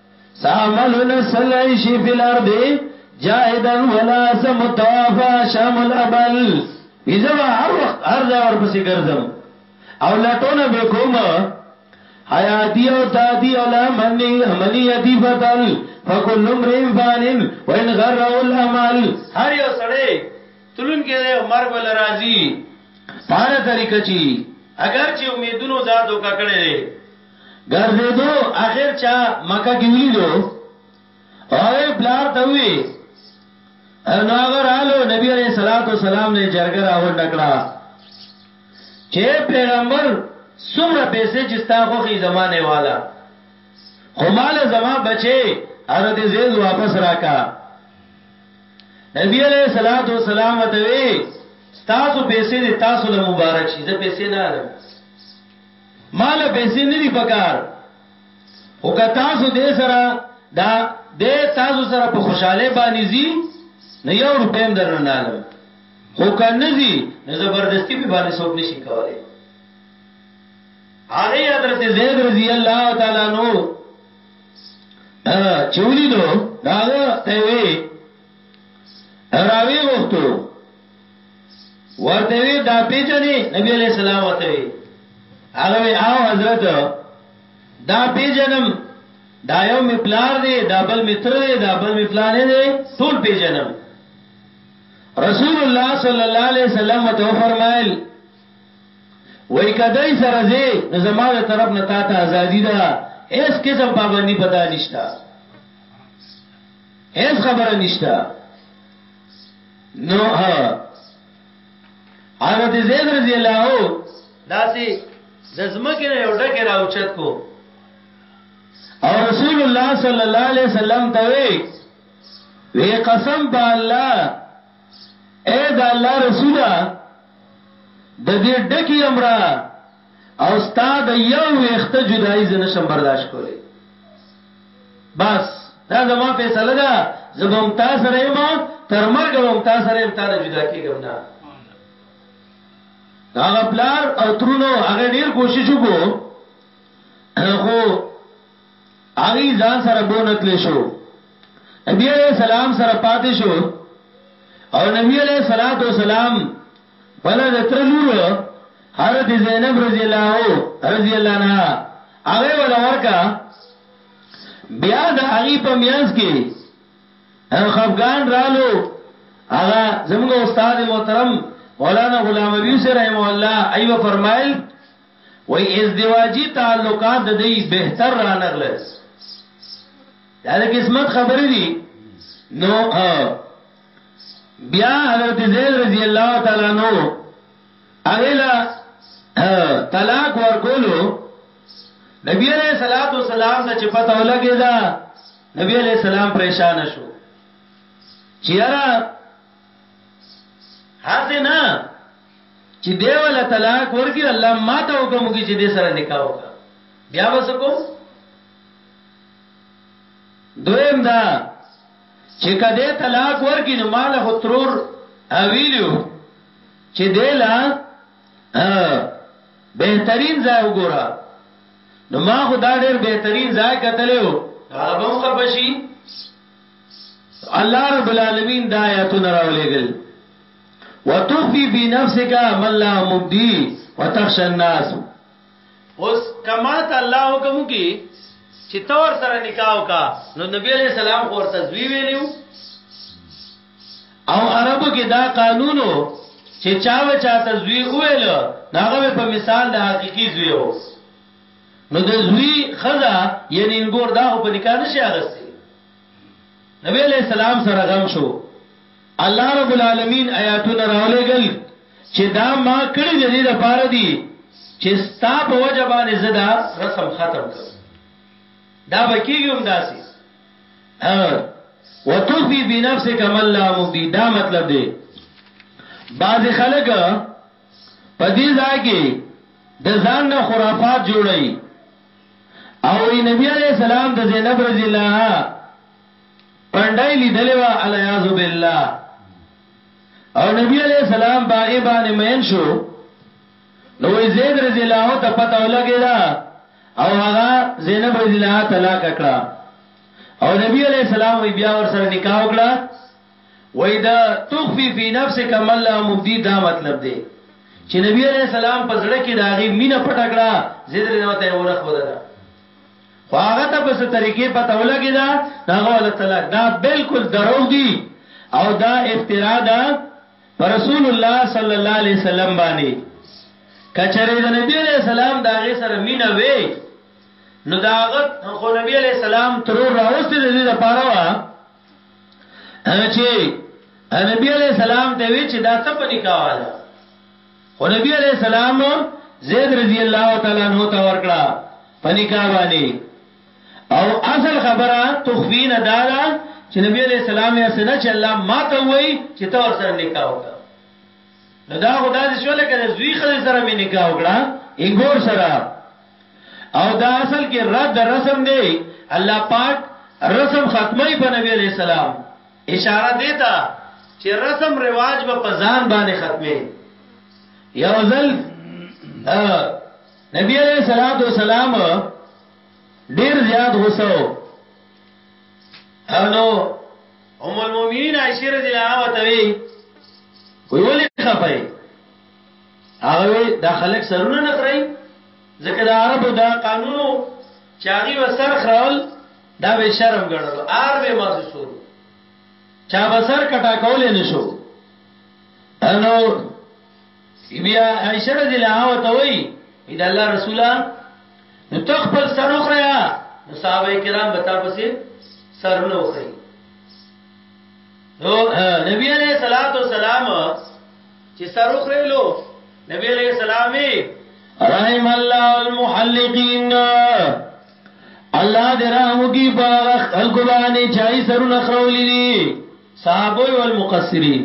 ساملون سلای شي په لار دی جاهدن ولا سم توافا شام الابل ویزبا هر وخت هر ځای ورپسې ګرځم او لټونه به کوم حیاتی او تاتی علا منی منی یتی فتل فکل امرین فانن وین غر رو الامل هر یو سڑے تلون کې دی او مرګ ول راضی پاره طریقه چی اگر چې امیدونو زادو ککړې ګرځېدو اخر چا مکه کې ولیدو هغه پلار ته وی نو هغه رالو نبی عليه الصلاه والسلام نه جرګه راغونډ کړه چې پیغمبر څومره پیسې چې ستا خوخي زمانه والا خو مال زما بچي حضرت زید واپس راکا نبی عليه الصلاه والسلام ته وی تاسو پیسې دي تاسو له مبارک شي زه پیسې نه لرم ماله پیسې نه دي پکار خو که تاسو دې سره دا دې تاسو سره په خوشاله باندې زی نه یو روپې هم درنه نالم خو که نه زی نه زبردستی په باندې څوک نشي کولای هغه حضرت زید رضی الله تعالی عنہ چولی دو داغه ته وی راوی وختو ورته وی دا پیجنې نبی علیہ السلام ورته وی هغه وی او حضرت دا پیجنم دا یو می پلار دی دا بل می تر دی دا بل می فلانه دی ټول پیجنم رسول الله صلی الله علیه وسلم ته فرمایل وای کدی سره زی نو زماده طرف نه تا ته ازادی ده اس قسم پابندی پتا نشتا اس خبره نشتا نو حضرت زید رضی الله داسې د زمکه نه یو ډکه راوچت کو او رسول الله صلی الله علیه وسلم ته وی وی قسم په الله اے دا الله رسوله د دې ډکی امره او ستا د یو ویخته جدائی زه نشم برداشت کولی بس دا زما فیصله ده زه به هم تا سره یم تر مرګه به هم تا سره یم تا نه جدا کېږم نه هغه پلار او ترونو هغه ډیر کوشش وکړو خو هغه ځان سره بونتل شو نبی علیہ السلام سره پاتې شو او نبی علیہ الصلوۃ والسلام بله د تره لور حضرت زینب رضی الله رضی الله عنها هغه ولا ورکا بیا د هغه په میانس کې خفغان رالو هغه زموږ استاد محترم مولانا غلام ابي سره رحم الله ایو فرمایل وای ازدواجی تعلقات د دې بهتر را نغله دا د قسمت خبرې دي نو بیا حضرت زید رضی الله تعالی عنہ هغه لا طلاق ورکولو نبی علیہ الصلوۃ والسلام د چپته ولګی دا نبی علیہ السلام پریشان شو چیرې هڅه نه چې دیواله طلاق ورکی الله ما ته حکم کوي چې دې سره نکاح وکړه بیا وسکو دویم دا چه که دی طلاق ورکی نو ما له خو ترور ویلی وو چه دی له بهترین ځای وګوره نو ما خو دا ډیر بهترین ځای کتلی وو هغه به هم خپه شي الله رب العالمین دا آیاتونه راولېږل وتخفي في نفسك ما الله مبدي وتخشى الناس اوس کما ته الله حکم کی چې تور سره نکاح وکا نو نبی علیہ السلام خو ورته زوی ویلو او عربو کې دا قانونو چې چا و چا ته زوی ویل هغه په مثال د حقيقي زوی و نو د زوی خزا یعنی انګور دا په نکاح نشي اغسته نبی علیہ السلام سره غم شو الله رب العالمین آیاتونه راولېږل چې دا ما کړي د دې لپاره دي چې ستا په وجه باندې زدا رسم ختم کړم دا به کېږي هم داسې وتخفي بنفسك ما لا مبدي دا مطلب دی بعض خلک په دې ځای کې د ځان نه خرافات جوړي او نبی عليه السلام د زینب رضی الله پنډه یې لیدلې وه العیاذ بالله او نبی علیه السلام په هغې باندې مین شو نو وایي زید رضی الله عنه ته پته ولګېده او هغه زینب رضی الله عنها طلاق کړه او نبی علی السلام وی بیا ور سره نکاح وکړه وای دا تخفی فی نفسک ما لا مبدی دا مطلب دی چې نبی علی السلام په زړه کې داغي مینه پټ کړه زید رضی الله عنه ورخ ودره خو هغه ته په څه طریقې پته ولګېده، نو هغه ورله طلاق. دا بالکل دروغ دي او دا افترا ده په رسول الله صلی الله علیه وسلم باندې. که چېرې د نبي علیه السلام د هغې سره مینه وې، نو د هغه خو نبي علیه السلام ترور راوستې د دې لپاره وه چې نبي علیه السلام ته وي چې دا څه په نکاح واده؟ خو نبی علیہ السلام زید رضی الله تعالی عنہ ته ورکړه په نکاح باندې او اصل خبره تخفین دادا چې نبی علیہ السلام یې سنا چې الله ما ته وای چې تا ور سره نکاح وکړه نو دا خدا دې شو لکه زوی خل سره مې نکاح وکړه ایګور سره او دا اصل کې رد رسم دی الله پاک رسم ختمي په نبی علیہ السلام اشاره دی ته چې رسم رواج به په ځان باندې ختمه یو ځل نبی علیہ الصلوۃ والسلام ډیر زیات غوسه او نو ام المؤمنین عائشہ رضی الله عنها ته وی وی ولې خپای هغه د خلک سرونه نه خړای ځکه د عربو دا قانونو چاغي وسر خړول دا به شرم ګڼلو آر به مازی سورو چا به سر کټا کولې نشو انو بیا عائشہ رضی الله عنها ته وای اې الله رسولا نو تخپل سر وخریا نو صحابه کرام به تاسو سر نه وخی نو نبی علیہ الصلوۃ والسلام چې سر وخرلو نبی علیہ السلام رحم الله المحلقین الله دې رحم وکي په هغه خلکو باندې چې هغوی سرونه خرولي دي، صحابه والمقصرین.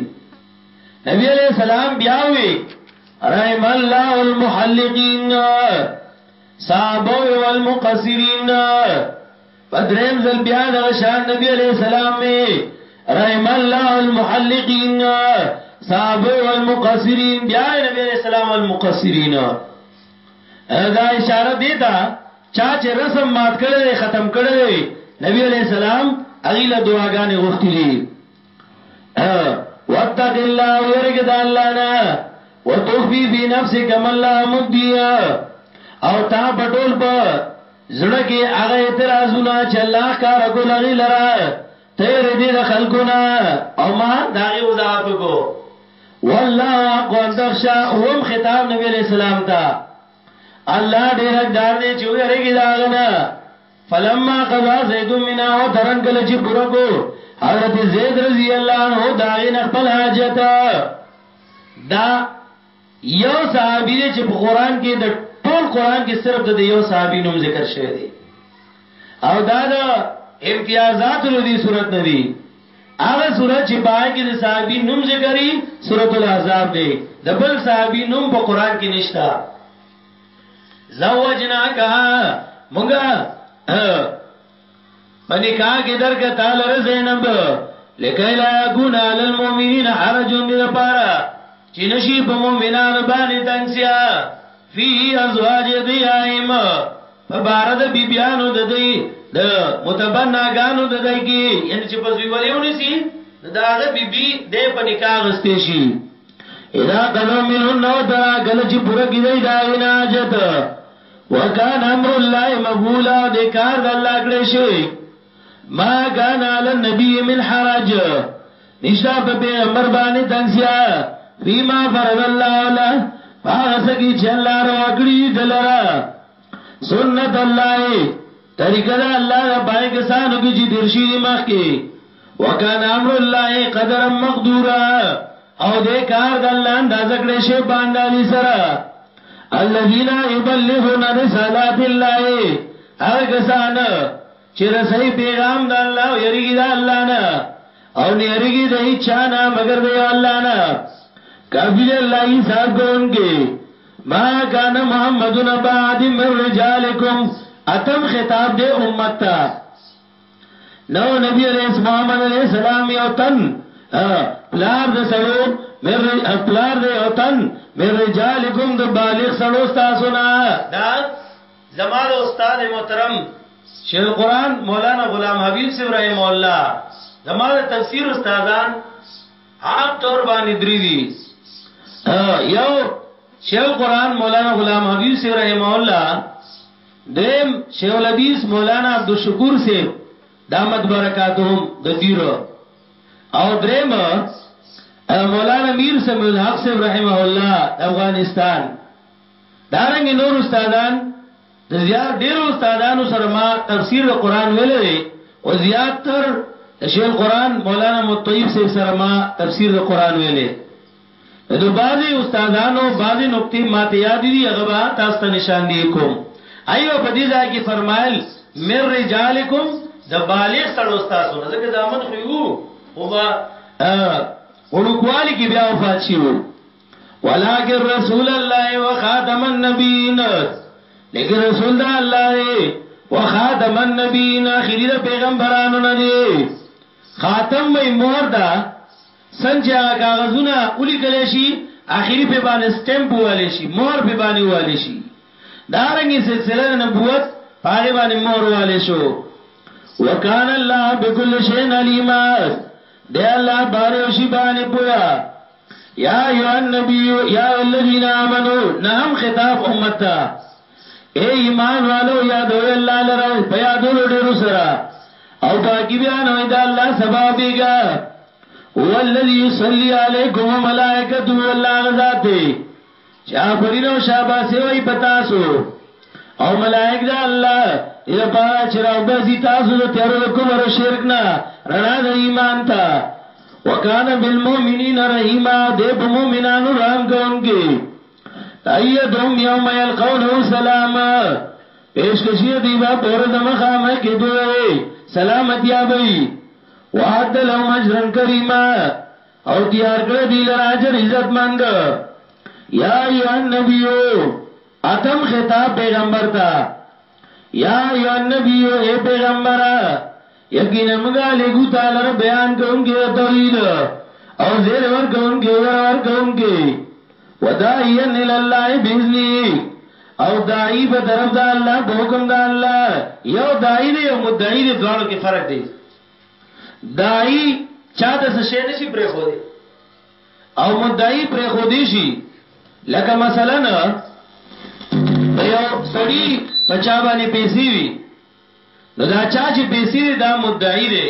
نبی علیه السلام بیا وی رحم الله المحلقین صحابه والمقصرین په دریم ځل بیا دغه شان نبی علیه السلام می رحم الله المحلقین صحابه والمقصرین بیا نبی علیه السلام والمقصرین دا اشاره دی ته چا چې رسم مات کړی دی ختم کړی دی نبی علیہ السلام هغه له دعاګانې غوښتي دي واتق الله ويرګ د الله نه وتخفي في نفسك ما الله مبديا او تا پټول په زړه کې هغه اعتراضونه چې الله کار کول غي لره تیر دې د خلقونه او ما داغه وضاحت کو والله حق ان تخشا اوم خطاب نبی علیہ السلام تا الله ډیر حقدار دی چې ویریږي دا غنه فلما قضا زید منا او ترن کله چې پوره کو حضرت زید رضی الله عنه دا غن خپل حاجت دا یو صحابي چې په قران کې د ټول قران کې صرف د یو صحابي نوم ذکر شوی دی او دا د امتیازات نو دی صورت نه دی هغه صورت چې پای کې د صحابي نوم ذکرې سورۃ الاحزاب دی د بل صحابي نوم په قران کې نشتا زوجنا کها مونږه پنی کا کې درګه تعالی زینب لکه لا ګنا للمؤمنین حرج دې لپاره چې نشي په مؤمنانو باندې تنگسیا فی ازواج دیائم فبارد بی بیانو د دی د متبناګانو د دی کی یعنی چې په زوی ولیونی سي داغه بی بی د په نکاح غستې شي اذا قلو منهن نو ترا کله چې پوره کیدای دا عناجت وکان امر الله مبولا د کار د الله کړې شي ما کان علی النبی من حرج نشته په پیغمبر باندې تنگسیا فیما فرض الله له هغه سګي چې الله روا کړی دلرا سنت الله طریقه دا الله دا پای کسانو کې چې درشي دي مخ کې وکانه امر الله قدر مقدورا او دې کار د الله اندازه کړې شی باندې سره الذين يبلغون رسالات الله هغه کسان چې رسي پیغام د الله او یریږي د الله نه او نه یریږي د هیڅ نه مگر د الله نه کافی دی الله یې صاحب کوونکی ما کان محمد بعد من رجالکم اتم خطاب دے امت تا نو نبی علیہ محمد علیہ السلام یو تن پلار د سړو مر پلار د یو تن مر رجالکم د بالغ سړو تاسو نه دا زما د استاد محترم شیخ القران مولانا غلام حبیب سی ابراهیم الله زما د تفسیر استادان عام طور باندې درې دي یو شیخ القران مولانا غلام حبیب سی ابراهیم الله دیم شیخ الحدیث مولانا عبدالشکور سی دامت برکاتهم د دیرو او دریم مولانا میر سمیع الحق سی ابراهیم الله افغانستان دارنګه نور استادان د زیات ډیرو استادانو سره ما تفسیر د قران ویل دی او زیات تر شیخ قران مولانا مطیب صاحب سره ما تفسیر د قران ویلې د بعضی استادانو بعضی نقطې ماته یاد دي هغه به تاسو ته نشان دی کوم ایو په دې ځای کې فرمایل مر رجالکم د بالغ سره استاد سره ځکه ځامن خو یو او با وړوکوالی کې بیا وفات شي ولکن رسول الله وخاتم النبیین لیکن رسول دا الله دی وخاتم النبیین اخری دا پیغمبرانو نه دی خاتم مې مهر دا څنګه هغه کاغذونه اولی کلی شي اخری په باندې سٹمپ والی شي مهر په باندې والی شي دا رنګي سلسله د نبوت پاره باندې مهر والی شو وکان الله بكل شيء عليما دی الله بارو شی باندې پویا یا ایها النبی یا الذین آمنو نهم خطاب امت ته اے ایمان والو یادو الله لرو په یادو ډیرو سره او پاکی بیان وای دا الله سبا بیګا والذی یصلی علیکم ملائکته والله غزاته چې آفرین او شاباسه وي پتاسو او ملائک دا الله اذا پارا چراو بازی تاسو د تیارو د کفر او شرک نه رڼا د ایمان ته وکانه بالمؤمنین رحیما د په مؤمنانو رحم کوونکی ایدهم یوم یلقونه سلام پیشکشی دی با پور د مخامه کې دوی سلامتی ابي وعد لهم اجرا کریما او تیار کړ دی لرا اجر عزت مند یا ایو النبیو اتم خطاب پیغمبر تا یا ایو النبیو اے پیغمبر یقینا مگا لگو تعالی را بیان کون کی دا توحید او زیر ور کون کی زر ور کون کی ودائیان الاللہ بیزنی او دائی په طرف دا اللہ په حکم دا اللہ یو دائی دی یو مدعی دی دوانو کی فرق دی داعی چا ته څه شي نشي پرې خو دي او مدعی پرې خو دي شي لکه مثلا یو سړی پچا باندې پیسې وي نو دا چا چې پیسې دي دا مدعی دی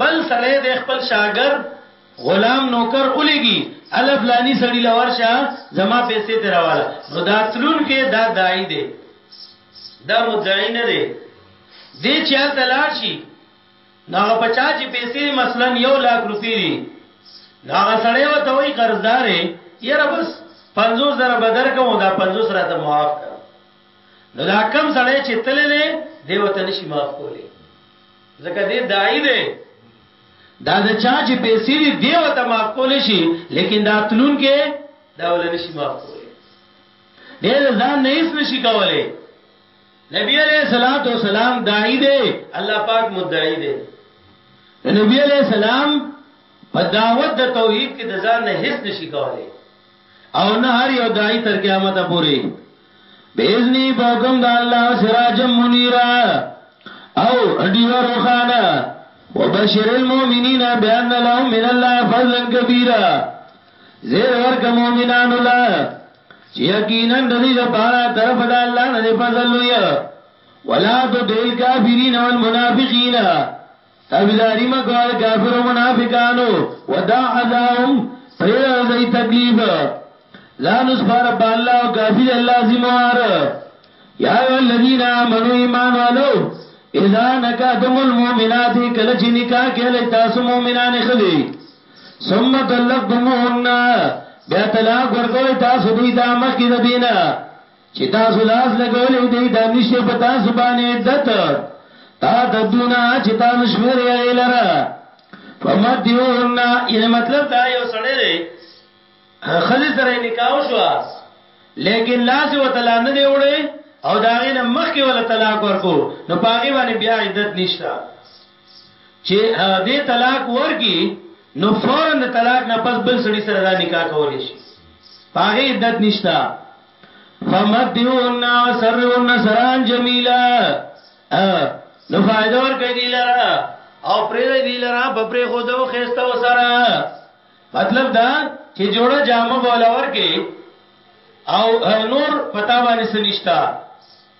بل سړی د خپل شاګر غلام نوکر الیږي الف لانی سړی لورشه زما پیسې ته راواله نو دا تلون کې دا دای دی دا مدعی نه دی دی چې هلته لاړ شي نو هغه په چا چې پیسې دي مثلا یو لاک روپۍ دي نو هغه سړی ورته وایي قرضدار یې یاره بس پنځوس زره به درکوم دا پنځوس راته معاف کړه نو دا کم سړی چې تللی دی دی ورته نشي معاف کولی ځکه دی داعي دی دا د چا چې پیسې دي دی ورته معاف کولی شي لیکن دا تلون کې دا ول نشي معاف کولی دې ځان نه هیڅ نشي کوله نبی علیہ الصلوۃ والسلام داعی دی الله پاک مدعی دی نبی علیہ السلام په دعوت د توحید کې د ځان نه هیڅ نشي کوله او نه هر یو داعی تر قیامت پورې بیزنی بوکم دا اللہ سراج منیرا او دیو روخانا وبشر المؤمنین بیان لهم من اللہ فضلا کبیرا زیر ورکه مومنان الله چی یقینا ددی دا پارا طرف دا اللہ نا دی فضل لویا ولا تو دیل کافرین والمنافقین تابداری مکوال کافر و منافقانو ودا عذاهم پریر ازای تکلیف لا نسفار با اللہ و کافی دی اللہ زموار یا ایو الذین آمنو ایمان والو اذا نکاتم المومنات کلچ نکاح کلی تاسو مومنان خدی ثم طلقتموهن بیا طلاق ورکوي تاسو دی دا مخکې د دینه چې تاسو لاس لګولې دی دا نشته په تاسو باندې عدت تا تدونا چې تاسو شمیر یې لره فمدیوهن یعنی مطلب دا یو سړی دی خزي سره نکاح شو لیکن لاس وتلا نه دی وړي او داغه نه مخکې ولا طلاق ورکو نو پاغي باندې بیا عدت نشته چي دې طلاق ورکړي نو فوراً د طلاق نه پس بل سړي سره دا نکاح کولای شي په هغه عدت نشته فمتعوهن وسرحوهن سراحا جميلا نو فائدہ ورکړي دي لرا او پرې دي لرا په پرې خو دو خسته وسره مطلب دا چې جوړه جامه بولا ورکه او نور پتا باندې سنشتا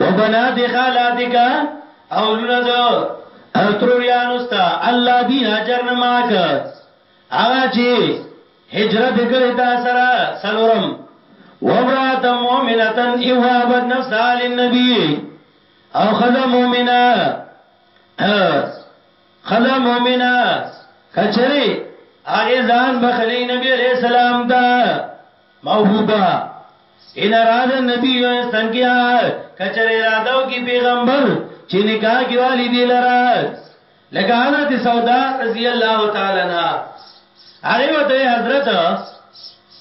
وبنات خالاتک او لونه د تروریانو ستا الله دی هاجر نه ماک هغه چې هجرت کړی تا سره سلورم وامرات مؤمنتن اوابد نفسها للنبي او خدا مؤمنه خدا مؤمنه کچری هغه ځان بخلی نبی علیہ السلام ته محبوبه ان اراد النبي استنکیا کچر اراده او کی پیغمبر چې نکاح کې والی دی لرا لکه حضرت سودا رضی الله تعالی عنها هغه وته حضرت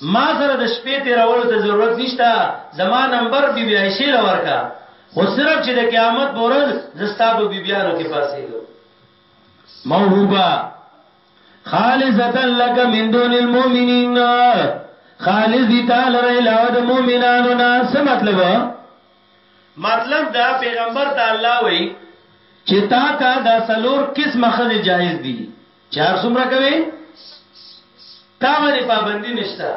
ما سره د شپې تیرولو ته ضرورت نشته زما نمبر بی بی عائشه لورکا خو صرف چې د قیامت بورز زستا په بی بیانو کې پاسېږم موهوبه خالصتا لک من دون المؤمنین خالص دی تعالی را علاوه د مؤمنانو نه څه مطلب مطلب دا پیغمبر ته الله وای چې تا ته دا سلور قسم خزه جایز دي چار څومره کوي تا باندې پابندی نشتا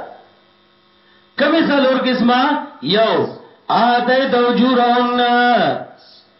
کمی سلور قسمه یو آتای توجورهن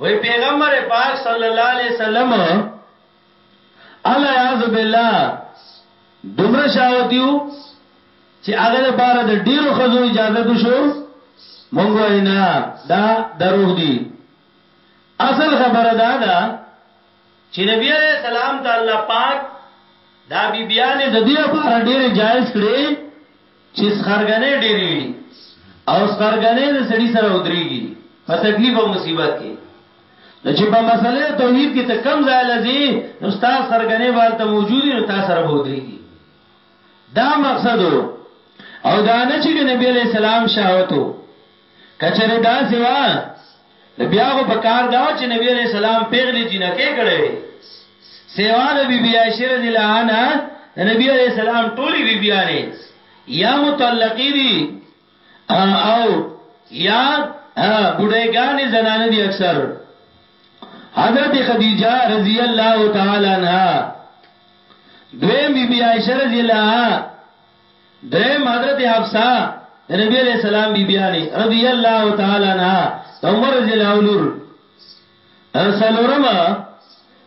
وی پیغمبر پاک صلی الله علیه وسلم الیاذ بالله دومره شاوتیو چې هغه لپاره د ډیرو خزو اجازه تو شو مونږ وینا دا دروغ دی اصل خبره دا ده چې نبی علیہ السلام ته الله پاک دا بی بیان د دې لپاره ډیره جایز کړې چي سخرګنې ډېري وي او سخرګنې د سړي سره ودرېږي په تکلیف او مصیبت کي نو چي په مسله توحید کي ته کم ځای لځي نو ستا سخرګنې به هلته موجودي نو تا سره به ودرېږي دا مقصد او دا نه چې نبی علیہ السلام شهوتو که چېرې داسې وه نو بیا خو په کار دا و چې نبی علیه السلام پیغلې جینکې کړې وی سیوا د بی بی عائشه رضی الله عنها د نبی علیه السلام ټولې بی بیانې یا متعلقې دي او یا بډایګانې زنانه دي اکثر حضرت خدیجه رضی الله تعالی عنها دویم بی بی عائشه رضی الله عنها دریم حضرت حفصه د نبی علیہ السلام بی بیانی رضی الله تعالی عنها د عمر رضی الله ولور سلورم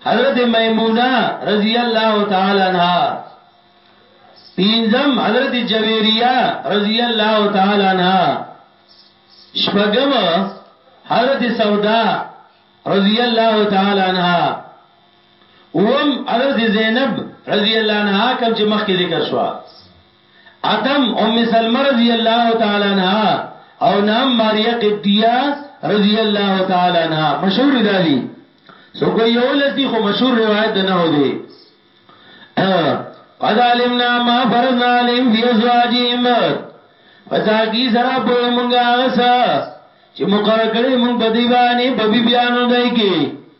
حضرت میمونه رضی الله تعالی عنها پینزم حضرت جویریه رضی الله تعالی عنها شپږم حضرت سودا رضی الله تعالی عنها اووم، حضرت زینب رضی الله عنها کوم چې مخکې ذکر شو. اتم، ام سلمه رضی الله تعالی عنها او نام ماریه قبطیه رضی الله تعالی عنها مشهور دي. سو کو یو لسی خو مشهور روایت نه هو دی. قد علمنا ما فرضنا عليهم في ازواجهم فزاقی سرا پوی منگا آغسا چه مقرر کری منگ بدیبانی ببی بیانو دائی کی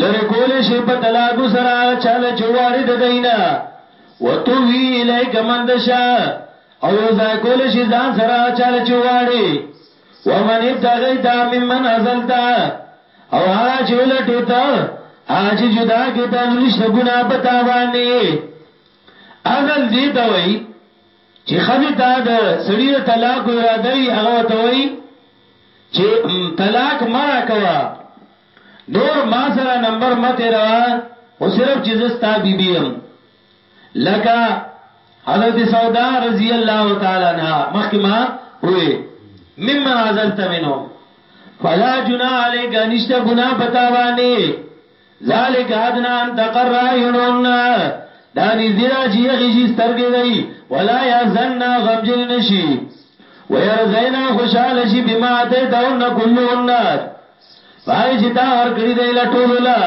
لری کولې شي په طلاق سره هغه چاله چواړي د دینه وتوی الیک من دشا او یو ځای کولې شي ځان سره چاله چواړي ومن ابتغیتا ممن ازلتا او هغه چې ولټې ته هغه چې جدا کې ته نشته ګنا په تا باندې ازل دې ته وای چې خځه تا د سړی طلاق اراده وي هغه ته وای چې طلاق مرا کوا نور ما سره نمبر مه تیروا خو صرف چې زه ستا بی بی يم لکه حضرت سودا رضی الله تعالی عنها مخکې ما وې ممن عزلت منهم فلا جنا علیک نشتا گناہ پتا باندې ذالک ادنا ان تقر عیونن دا نږدې را چې هغه شي سترګې دی ولا یزن غمجن نشي ويرزینا خوشاله شي بما ته دون کلون هغه چې تا ور کړی دی لا ټول لا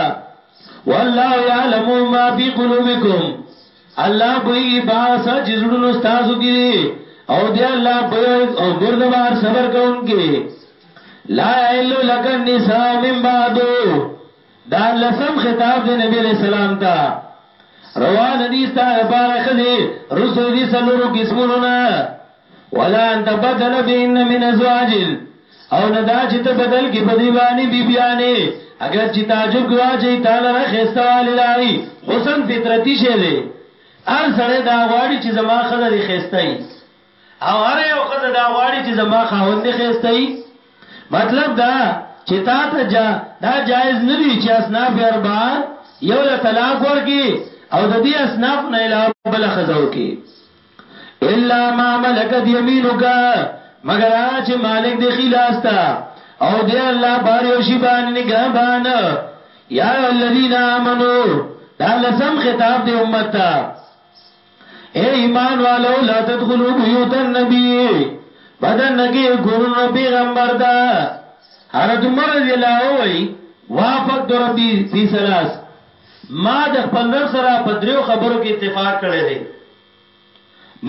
والله يعلم ما في قلوبكم الله بوئی باس جزړونو تاسو کې او دی الله بوئی او ګردبار صبر کوونکې لا الا لك النساء من بعد دا لسم خطاب دی نبی علیہ السلام تا روان دي ستاره بارخه دي رسو دي سلورو قسمونو نه ولا ان تبدل بهن من ازواج او نه دا چې ته بدل کې په دی باندې بیبیانې اگر چې تعجب کوا چې تعالی را خسته والی دای حسن فطرتی شه دی ار سره دا غواړي چې زما خزه دی خستای او هر یو خزه دا غواړي چې زما خاوند دی خستای مطلب دا چې تا ته جا دا جایز نه دی چې اسناف اربعه یو له طلاق ورکی او د دې اسناف نه علاوه بل خزه وکي الا ما ملکت یمینک مگر هغه چې مالک دی خلاص تا او دی الله بار یو شی باندې نگهبان یا الذین آمنو دا لسم خطاب دی امت ته اے ایمان والو لا تدخلوا بیوت النبی بدن نگی کورن پیغمبر دا حضرت عمر رضی اللہ ہوئی وافق دو ربی فی سلاس ما د خپل رب سره په دریو خبرو کې اتفاق کړی دی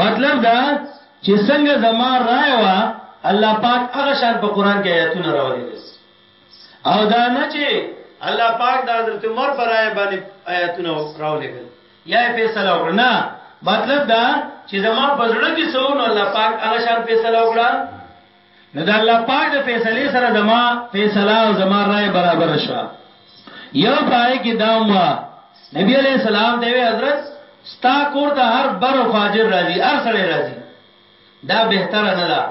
مطلب دا چی څنګه زما رایه وه الله پاک هغه شان په قران کې آیاتونه راولې دس او دا نه چی الله پاک د حضرت عمر پر رایه باندې آیاتونه راولې ګل یا فیصله وکړه مطلب دا چې زما پزړه کې سونو الله پاک هغه شان فیصله وکړه نو د الله پاک د فیصلې سره زما فیصله او زما رائے برابر شوه یو پای کې دام وا نبی علیہ السلام ته وی حضرت ستا کور ته هر بر او فاجر راځي هر سړی راځي دا بهتره نه ده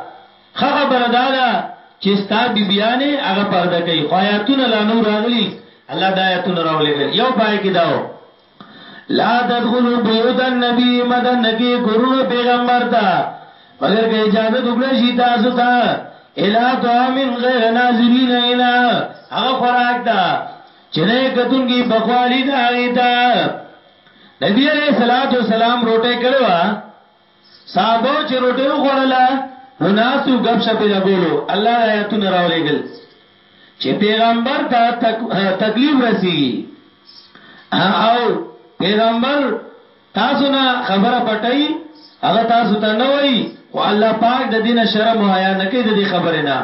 خه خبره ده دا چې ستا بیبیانه هغه پرده کوي خیاتونه لا نور راغلي الله د آیاتونو راولېګل یو پای کې داو لا تدخلوا بيوت النبي مدن نکی کورونو پیغمبر تا مگر که اجازه دکړه شي تاسو ته الا طعام غیر ناظرین انا هغه خوراک دا چې نه کتونګي بخوالی دا غیتا نبی علیہ الصلوۃ والسلام روټه کړو صحابو چې روټي وخوړله نو ناسو غب شپې لګولو الله د آیاتونه راولېګل چې پیغمبر ته تک تکلیف رسیږي او پیغمبر تاسو نه خبره پټي هغه تاسو ته نه وای خو الله پاک د دینه شرم او حیا نه کوي د دې خبره نه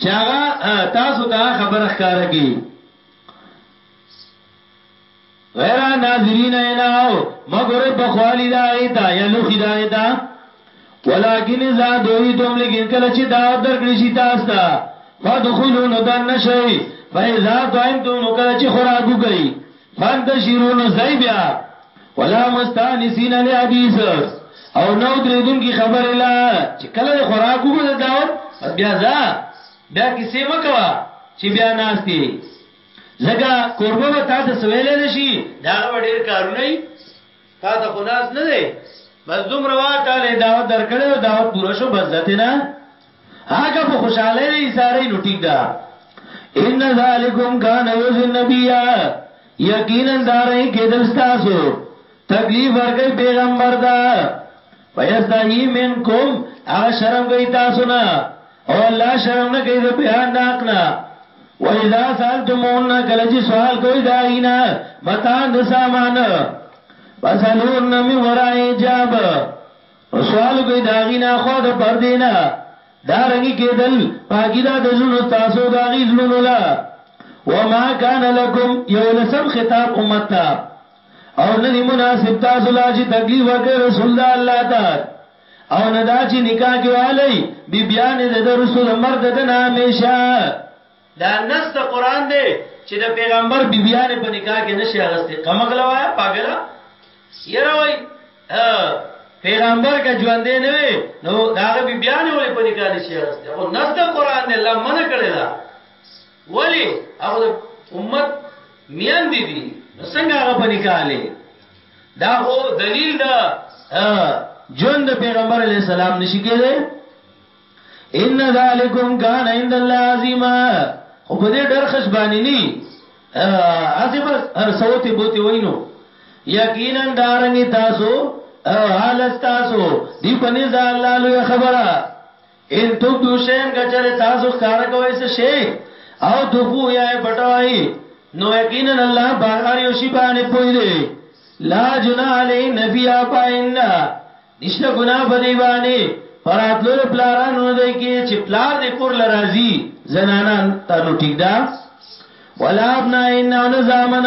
چې هغه تاسو ته خبره ښکارا کی غیر ناظرین الهو مگر په خوالی دا ایتا یا لوخی دا ایتا ولکن اذا دویتم لیکن کله چې دعوت درکړی شي تاسو ته فدخلوا ندن شي فاذا طعمتم نو کله چې خوراک وکړي فانتشروا نزای بیا ولا مستانسین لحدیث او نو درېدون کی خبر لا چې کله خوراک وکړي دعوت بیا ځه بیا کیسه مکوا چې بیا ناشتي ځکه کوربه به تا ته سویلې نشي دا به ډیر کارونه وي تا ته خلاص نه دی بس دومره واته له دعوت درکړې او دعوت پوره شو بس ځته نه هغه په خوشاله دی ساري نو ټیک ده ان ذالکم کان یوز النبی یقینا دارای کېدل تاسو تکلیف ورکې پیغمبر دا ويستحيي منکم هغه شرم کوي تاسو نه او الله شرم نه کوي د بیان د حق نه وإذا سألتمون کله چې سوال کوي دا اینا متا د سامان فسلون من وراء حجاب سوال کوي دا غینا خو د پردینا دا رنګي کېدل پاکی دا د زونو تاسو دا غي زونو لا وما كان لكم یولسم خطاب امت ته او نه دی مناسب تاسو لا چې تکلیف ورکړي رسول دا الله ته او نه دا چې نکاح کې والی بی بیان د درسو د مرګ د نه همیشه دا نس د قران دی چې د پیغمبر بی بیان په نکاح کې نشي اغستې کمغلا وایا پاګلا سیرا وای پیغمبر کا ژوند نه وي نو دا بی بیان ولې په نکاح نشي اغستې او نس د قران دی الله منع کړی دا ولی هغه د امت میان دي دي نو څنګه هغه په نکاح لې دا هو دلیل دا ژوند پیغمبر علی السلام نشی کېده ان ذالکم کان عند الله عظیما خو په دې ډېر خشبانی ني اسی بس هر صوتي بوتي وینو یقینا دارنګ تاسو او حال تاسو دی پنځه الله لوی خبره ان تبدو شین کچره تاسو ښکارا کوي څه شي او تخو یا پټوي نو یقینا الله بار ار یو شی باندې پوي دی لا جنا علی نبی ابائن نشته ګنا بدی باندې پراتلو پلارانو نه دی کې چې پلار دې کور لرازي زنانان تانو ټیک دا ولا ابنا ان نزامن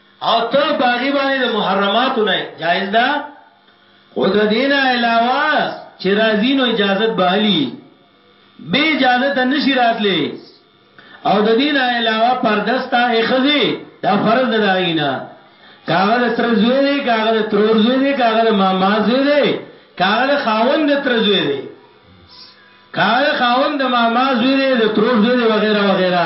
او ته باغی باندې د محرماتو نه جایز ده خو د دینه علاوه چې راځي نو اجازه به علي به اجازه ته نشی راتلې او د دینه علاوه پردستا اخزي دا فرض ده داغینا کاغه د تر زوی دی کاغه د ترور زوی دی کاغه د ماما زوی دی کاغه د خاوند د تر زوی دی کاغه خاوند د ماما زوی دی د ترور زوی دی وغیرہ وغیرہ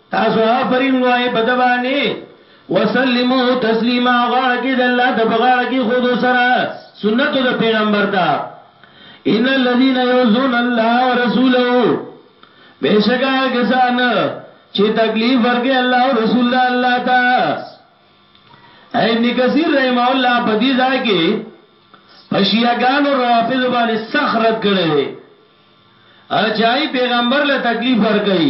تاسو آفرین وای په دبانی وسلمو تسلیما غاړه کې د الله د بغاړه کې خود سره سنتو د پیغمبر ته ان الذين يؤذون الله ورسوله بشکا کسان چې تکلیف ورکړي الله او رسول الله الله تا ابن کثیر رحم الله په دې ځای کې پشیاګان او روافض باندې سخرت کړي اجای پیغمبر له تکلیف ورکړي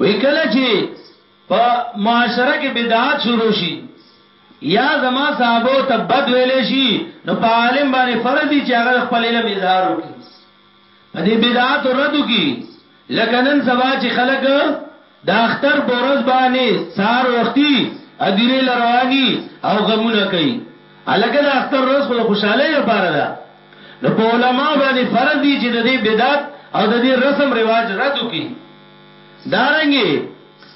وی کله چی په معاشره کی بدعات شروع شی یا زما صحابو ته بد ویل شی نو په عالم باندې فرض دی چې هغه خپل علم اظهار وکړي په دې بدعات رد کی لکه نن سبا چې خلک د اختر بورز باندې سار وختي ادیره لرواني او غمونه کوي الګ د اختر روز خو خوشاله لپاره ده نو په علماء باندې فرض دي چې د دې بدعت او د دې رسم رواج رد کړي دارنګي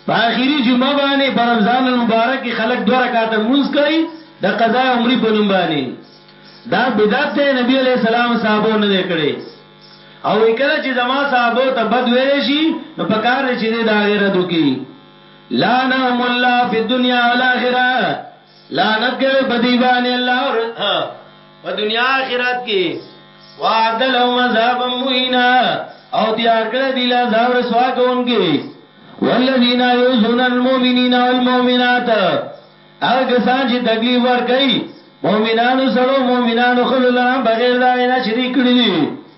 په اخیری جمعه باندې په رمضان المبارک کې خلک دوه رکعات مونږ کوي د قضا عمرې په نوم باندې دا بدعت ته نبی علی السلام صحابو نه کړي او کله چې زما صحابو ته بد ویل شي نو په کار دي چې دا غیره دوکي لعنهم الله فی الدنیا والآخرة لعنت کړي بدی باندې الله په دنیا آخرت کې وعد لهم عذاب مهینا او تیار کړی دی لا عذاب رسوا کوونکی والذین یؤذون المؤمنین والمؤمنات هغه کسان چې تکلیف ور کوي مؤمنانو سره مؤمنانو خلل بغیر دا نه شریک کړی دي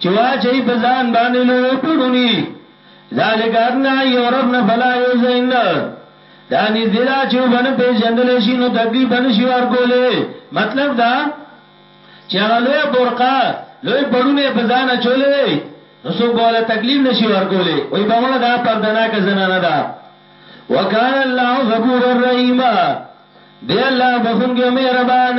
چې واچوي په ځان باندې لوی پړوني ذالک ادنا یوربنا فلا یزین دا نږدې دا چې وبنه پیژندل شي نو تکلیف نه شي ورکولې مطلب دا چې هغه لوی برقه لوی پړونه په ځان چولې نو څوک بوله تکلیف نشي ورکولې وای په مړه دا پردنا که زنانه ده وکال الله غفور الرحیم دی الله بخون کې مهربان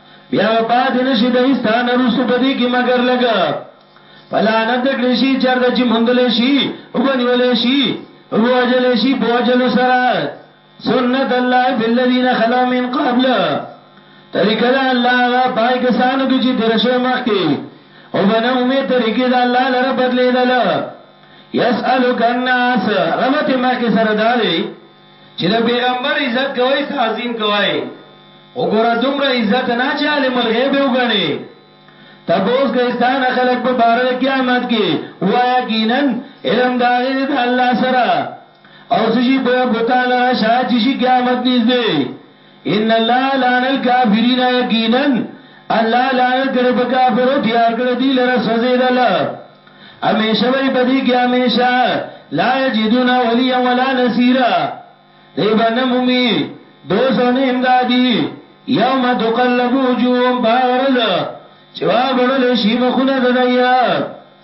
بیا به پاتې نشي د ایستان رسو په دې کې مگر لګ پلانت کړی شي چرته چې مندل شي او بنول شي او اجل شي په اجل سره سنت الله فی الذین خلو من قبل طریقه دا الله غا پای کسانو کې چې درشه مخ کې او بنو می طریقه دا الله لره بدلیدل یسالک الناس ربته مخ کې سره داري چې د پیغمبر عزت کوئ تعظیم کوئ وګوره دومره عزت نه چې عالم الغیب وګڼي تپوس کوي ستانه خلق په بار د قیامت کې وایا کینن علم دا غیر د الله سره او سشي په بوتان را شاهد چې قیامت نږدې ان الله لعن الكافرين یقینا الله لعنت کړي په کافرو تیار کړي دي لره سوزیدل همیشه وي بدی کې همیشه لا یجدون ولیا ولا نصيرا دی باندې مومي دوزونه امدادي یوم تقلب وجوههم باغرز چې وا بړل شي مخونه ددایا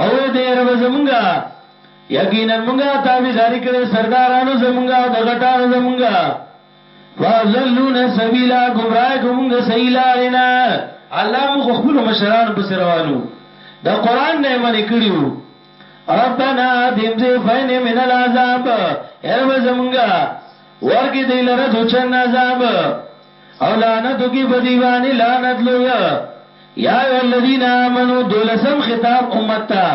او وې دې رب زمونږه یقینا مونږه تابعداري کړې سردارانو زمونږه د غټانو زمونږه فازلون سبیلا گمراه کومږ سیلارینا الله مو خپل مشران پس روانو دا قران نه منې کړیو ربنا دیم زی فین من العذاب ارب زمونږه ورګې دی لره د چن عذاب او لعنت وکي په دی باندې لعنت لوی یا ایو الذین آمنو دولسم خطاب امت تا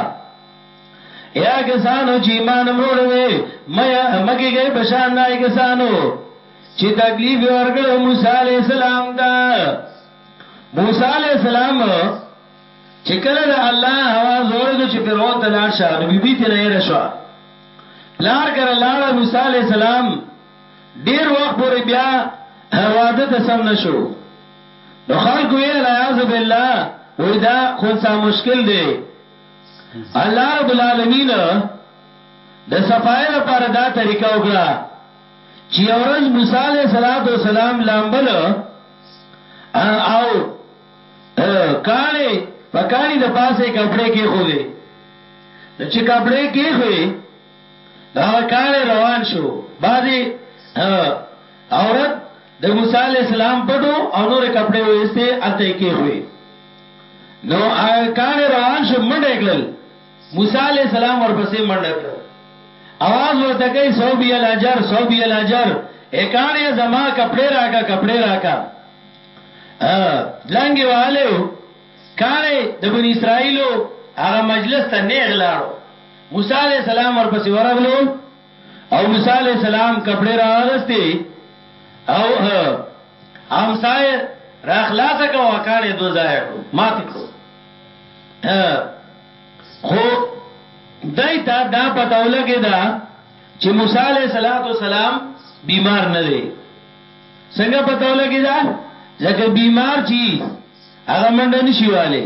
یا کسانو چې ایمان مروړ دي مکه کې بشان دای کسانو چې تکلیف ورکړو موسی علی السلام ته موسی علی السلام چې کله د الله आवाज اورېدو چې فرعون ته لاړ شه نو بیبي ته نه رشوا لار کړه لاړه موسی علی السلام ډیر وخت پورې بیا واده ته سم نشو نو خلق وی الیاذ بالله وی دا خونسا مشکل دی الله رب العالمین د صفای لپاره دا طریقه وکړه چې اورز موسی علیہ الصلوۃ والسلام لامبل او کانه پکانی د پاسه کپڑے کې خو دې چې کپڑے کې خو دا کال روان شو بعضی عورت د موسی علی السلام پټو او نور کپڑے وېسته الته کې وې نو کال روان شو منډه کړل موسی علی السلام ورپسې منډه کړل आवाज ورته کوي سو بي الاجر سو بي الاجر اکانه زما کپڑے راکا کپڑے راکا لنګي والو کانه د بنی اسرائیلو هغه مجلس ته نه غلاړو موسی علیه السلام ورپسې ورغلو او موسی علیه السلام کپړې راغستې او همسایه را خلاصه کوا کانه دو ځای کړو مات کړو خو دای ته دا پته ولګی دا چې موسی علیه صلوات و سلام بیمار نه دی څنګه پته ولګی دا ځکه بیمار چی هغه منډه نشي والي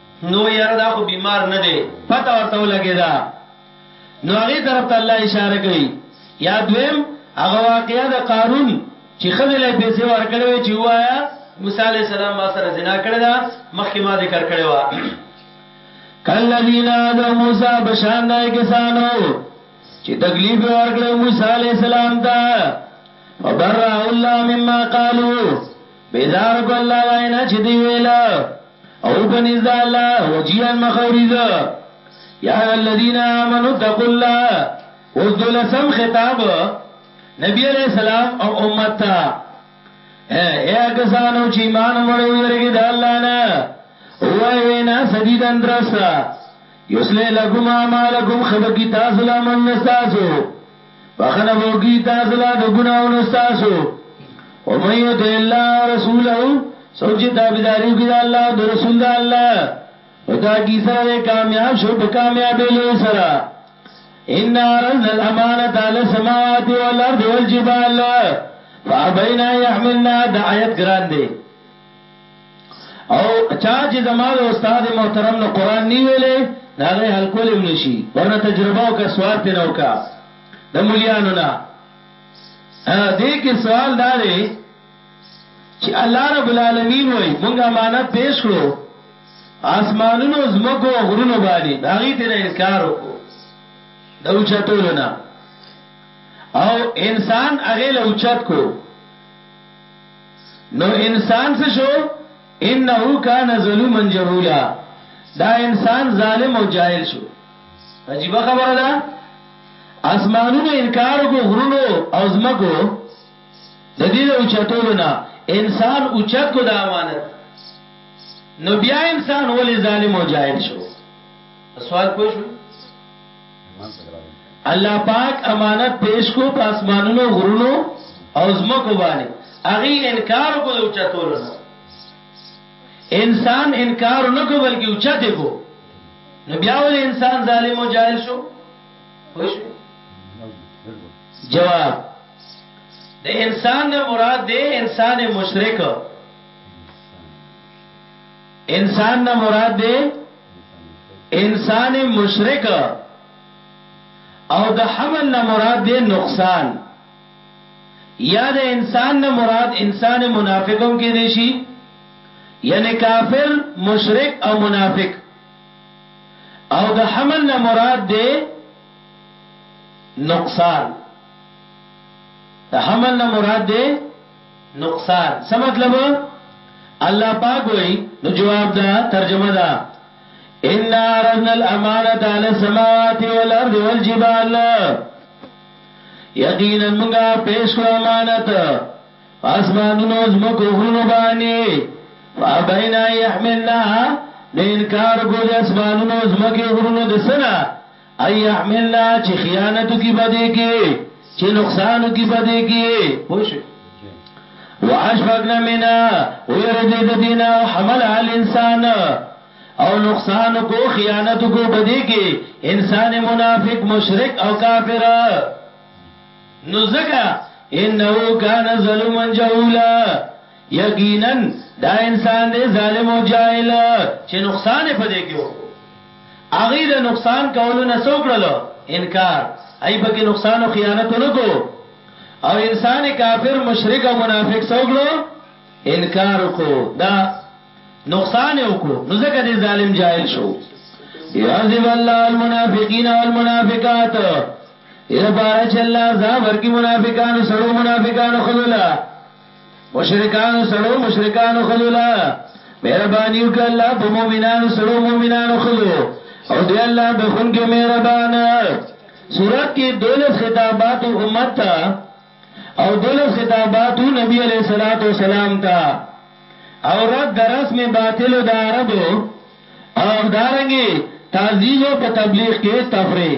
نو یاره دا خو بیمار نه دی پته ورته ولګېده نو هغې طرف ته الله اشاره کوي یا دویم هغه واقعه د قارون چې ښځې له پیسې ورکړې وې چې ووایه موسی علیه السلام ما سره زنا کړې ده مخکې ما ذکر کړې وه کلذین آدو موسی بشان دای کسانو چې تکلیف ورکړې موسی علیه السلام ته وبرأ الله مما قالو بیزار کو الله وینا چې دی ویلا او په نزد د الله وجيها مخوريز يا ايها الذين آمنوا اتقوا الله اوس دولسم خطاب نبی علیہ السلام او امت تا اے کسانو چې ایمان مړو یریږي د الله نه وای وینا سدیدن درستا یسلی لکم اعمالکم خبر کی تاسو لامن نستاسو بخنه وګی تاسو لا د ګناونو تاسو او مې یو د الله او رسوله څوک چې تابعداري کوي د الله او د رسول د الله نو دا کی سره کامیاب شو په کامیابې لوی سره ان ارزنا الامانه على السماوات والارض والجبال فابينا يحملنا د آیت ګران دی او چا چې زما د استاد محترم نه قران نی ویلې داغه حل کول هم نشي ورنه تجربه او کا سوال ته نو کا د مليانو نه دې کې سوال دارې چې الله رب العالمین وای مونږه امانت پیش کړو آسمانونو زمکو غرونو باندې داغي ته نه انکار وکړو د اوچتولو نه او انسان هغه له اوچت کو نو انسان څه شو انه کان ظلوما جهولا دا انسان ظالم او جاهل شو عجیب خبره ده اسمانونو انکار کو غرونو او زمکو د دې د اوچتولو نه انسان اوچت کو د امانت نو بیا انسان ولې ظالم او جاهل شو سوال پوه شو الله پاک امانت پیش کو په اسمانونو غرونو او زمکو باندې اغي انکار کو د چتولو انسان انکار نه کو بلکې اوچته کو نو بیا ول انسان ظالم او جاهل شو خوش جواب د انسان نه مراد دی انسان مشرک انسان نه مراد دی انسان مشرک او د حمل نه مراد دی نقصان یا د انسان نه مراد انسان منافقم کې دی شي یعنی کافر مشرک او منافق او د حمل نه مراد دی نقصان د حمل نه مراد دی نقصان څه مطلب الله پاک وای نو جواب دا ترجمه دا ان عرضنا الامانه على السماوات والارض والجبال یقینا موږ پیش کړو امانت اسمانونو زمکو غرونو باندې فابینا یحملنا نه انکار کو د اسمانونو زمکه غرونو د سنا ايعملنا چې خیانت کی بده کی چې نقصان کی بده کی پوش واشفقنا منا ويرد ددینا وحمل الانسان او نقصان کو خیانت کو بده کی انسان منافق مشرک او کافر نو زکه انه کان ظلوما جهولا یقینا دا انسان دی ظالم او جاهل چې نقصان یې پدې کې وکړو هغه د نقصان کولو نه څو کړلو انکار ای په کې نقصان او خیانت ونکو او انسان کافر مشرک او منافق څو کړو انکار کو دا نقصان یې وکړو نو ځکه دې ظالم جاهل شو یعذب الله المنافقین والمنافقات اذا بارچ الله ذا ورکی منافقان سړو منافقان خذلا مشرکانو سړو مشرکانو خذو لا مهرباني وکړه الله په مؤمنانو سړو مؤمنانو خذو او دی الله بخون کې مهربان صورت کې دولس خطابات امت تا او دولس خطابات نبی علیہ الصلوۃ والسلام تا او رد درس میں باطل د عربو او دارنګي تعزیز او په تبلیغ کې تفریح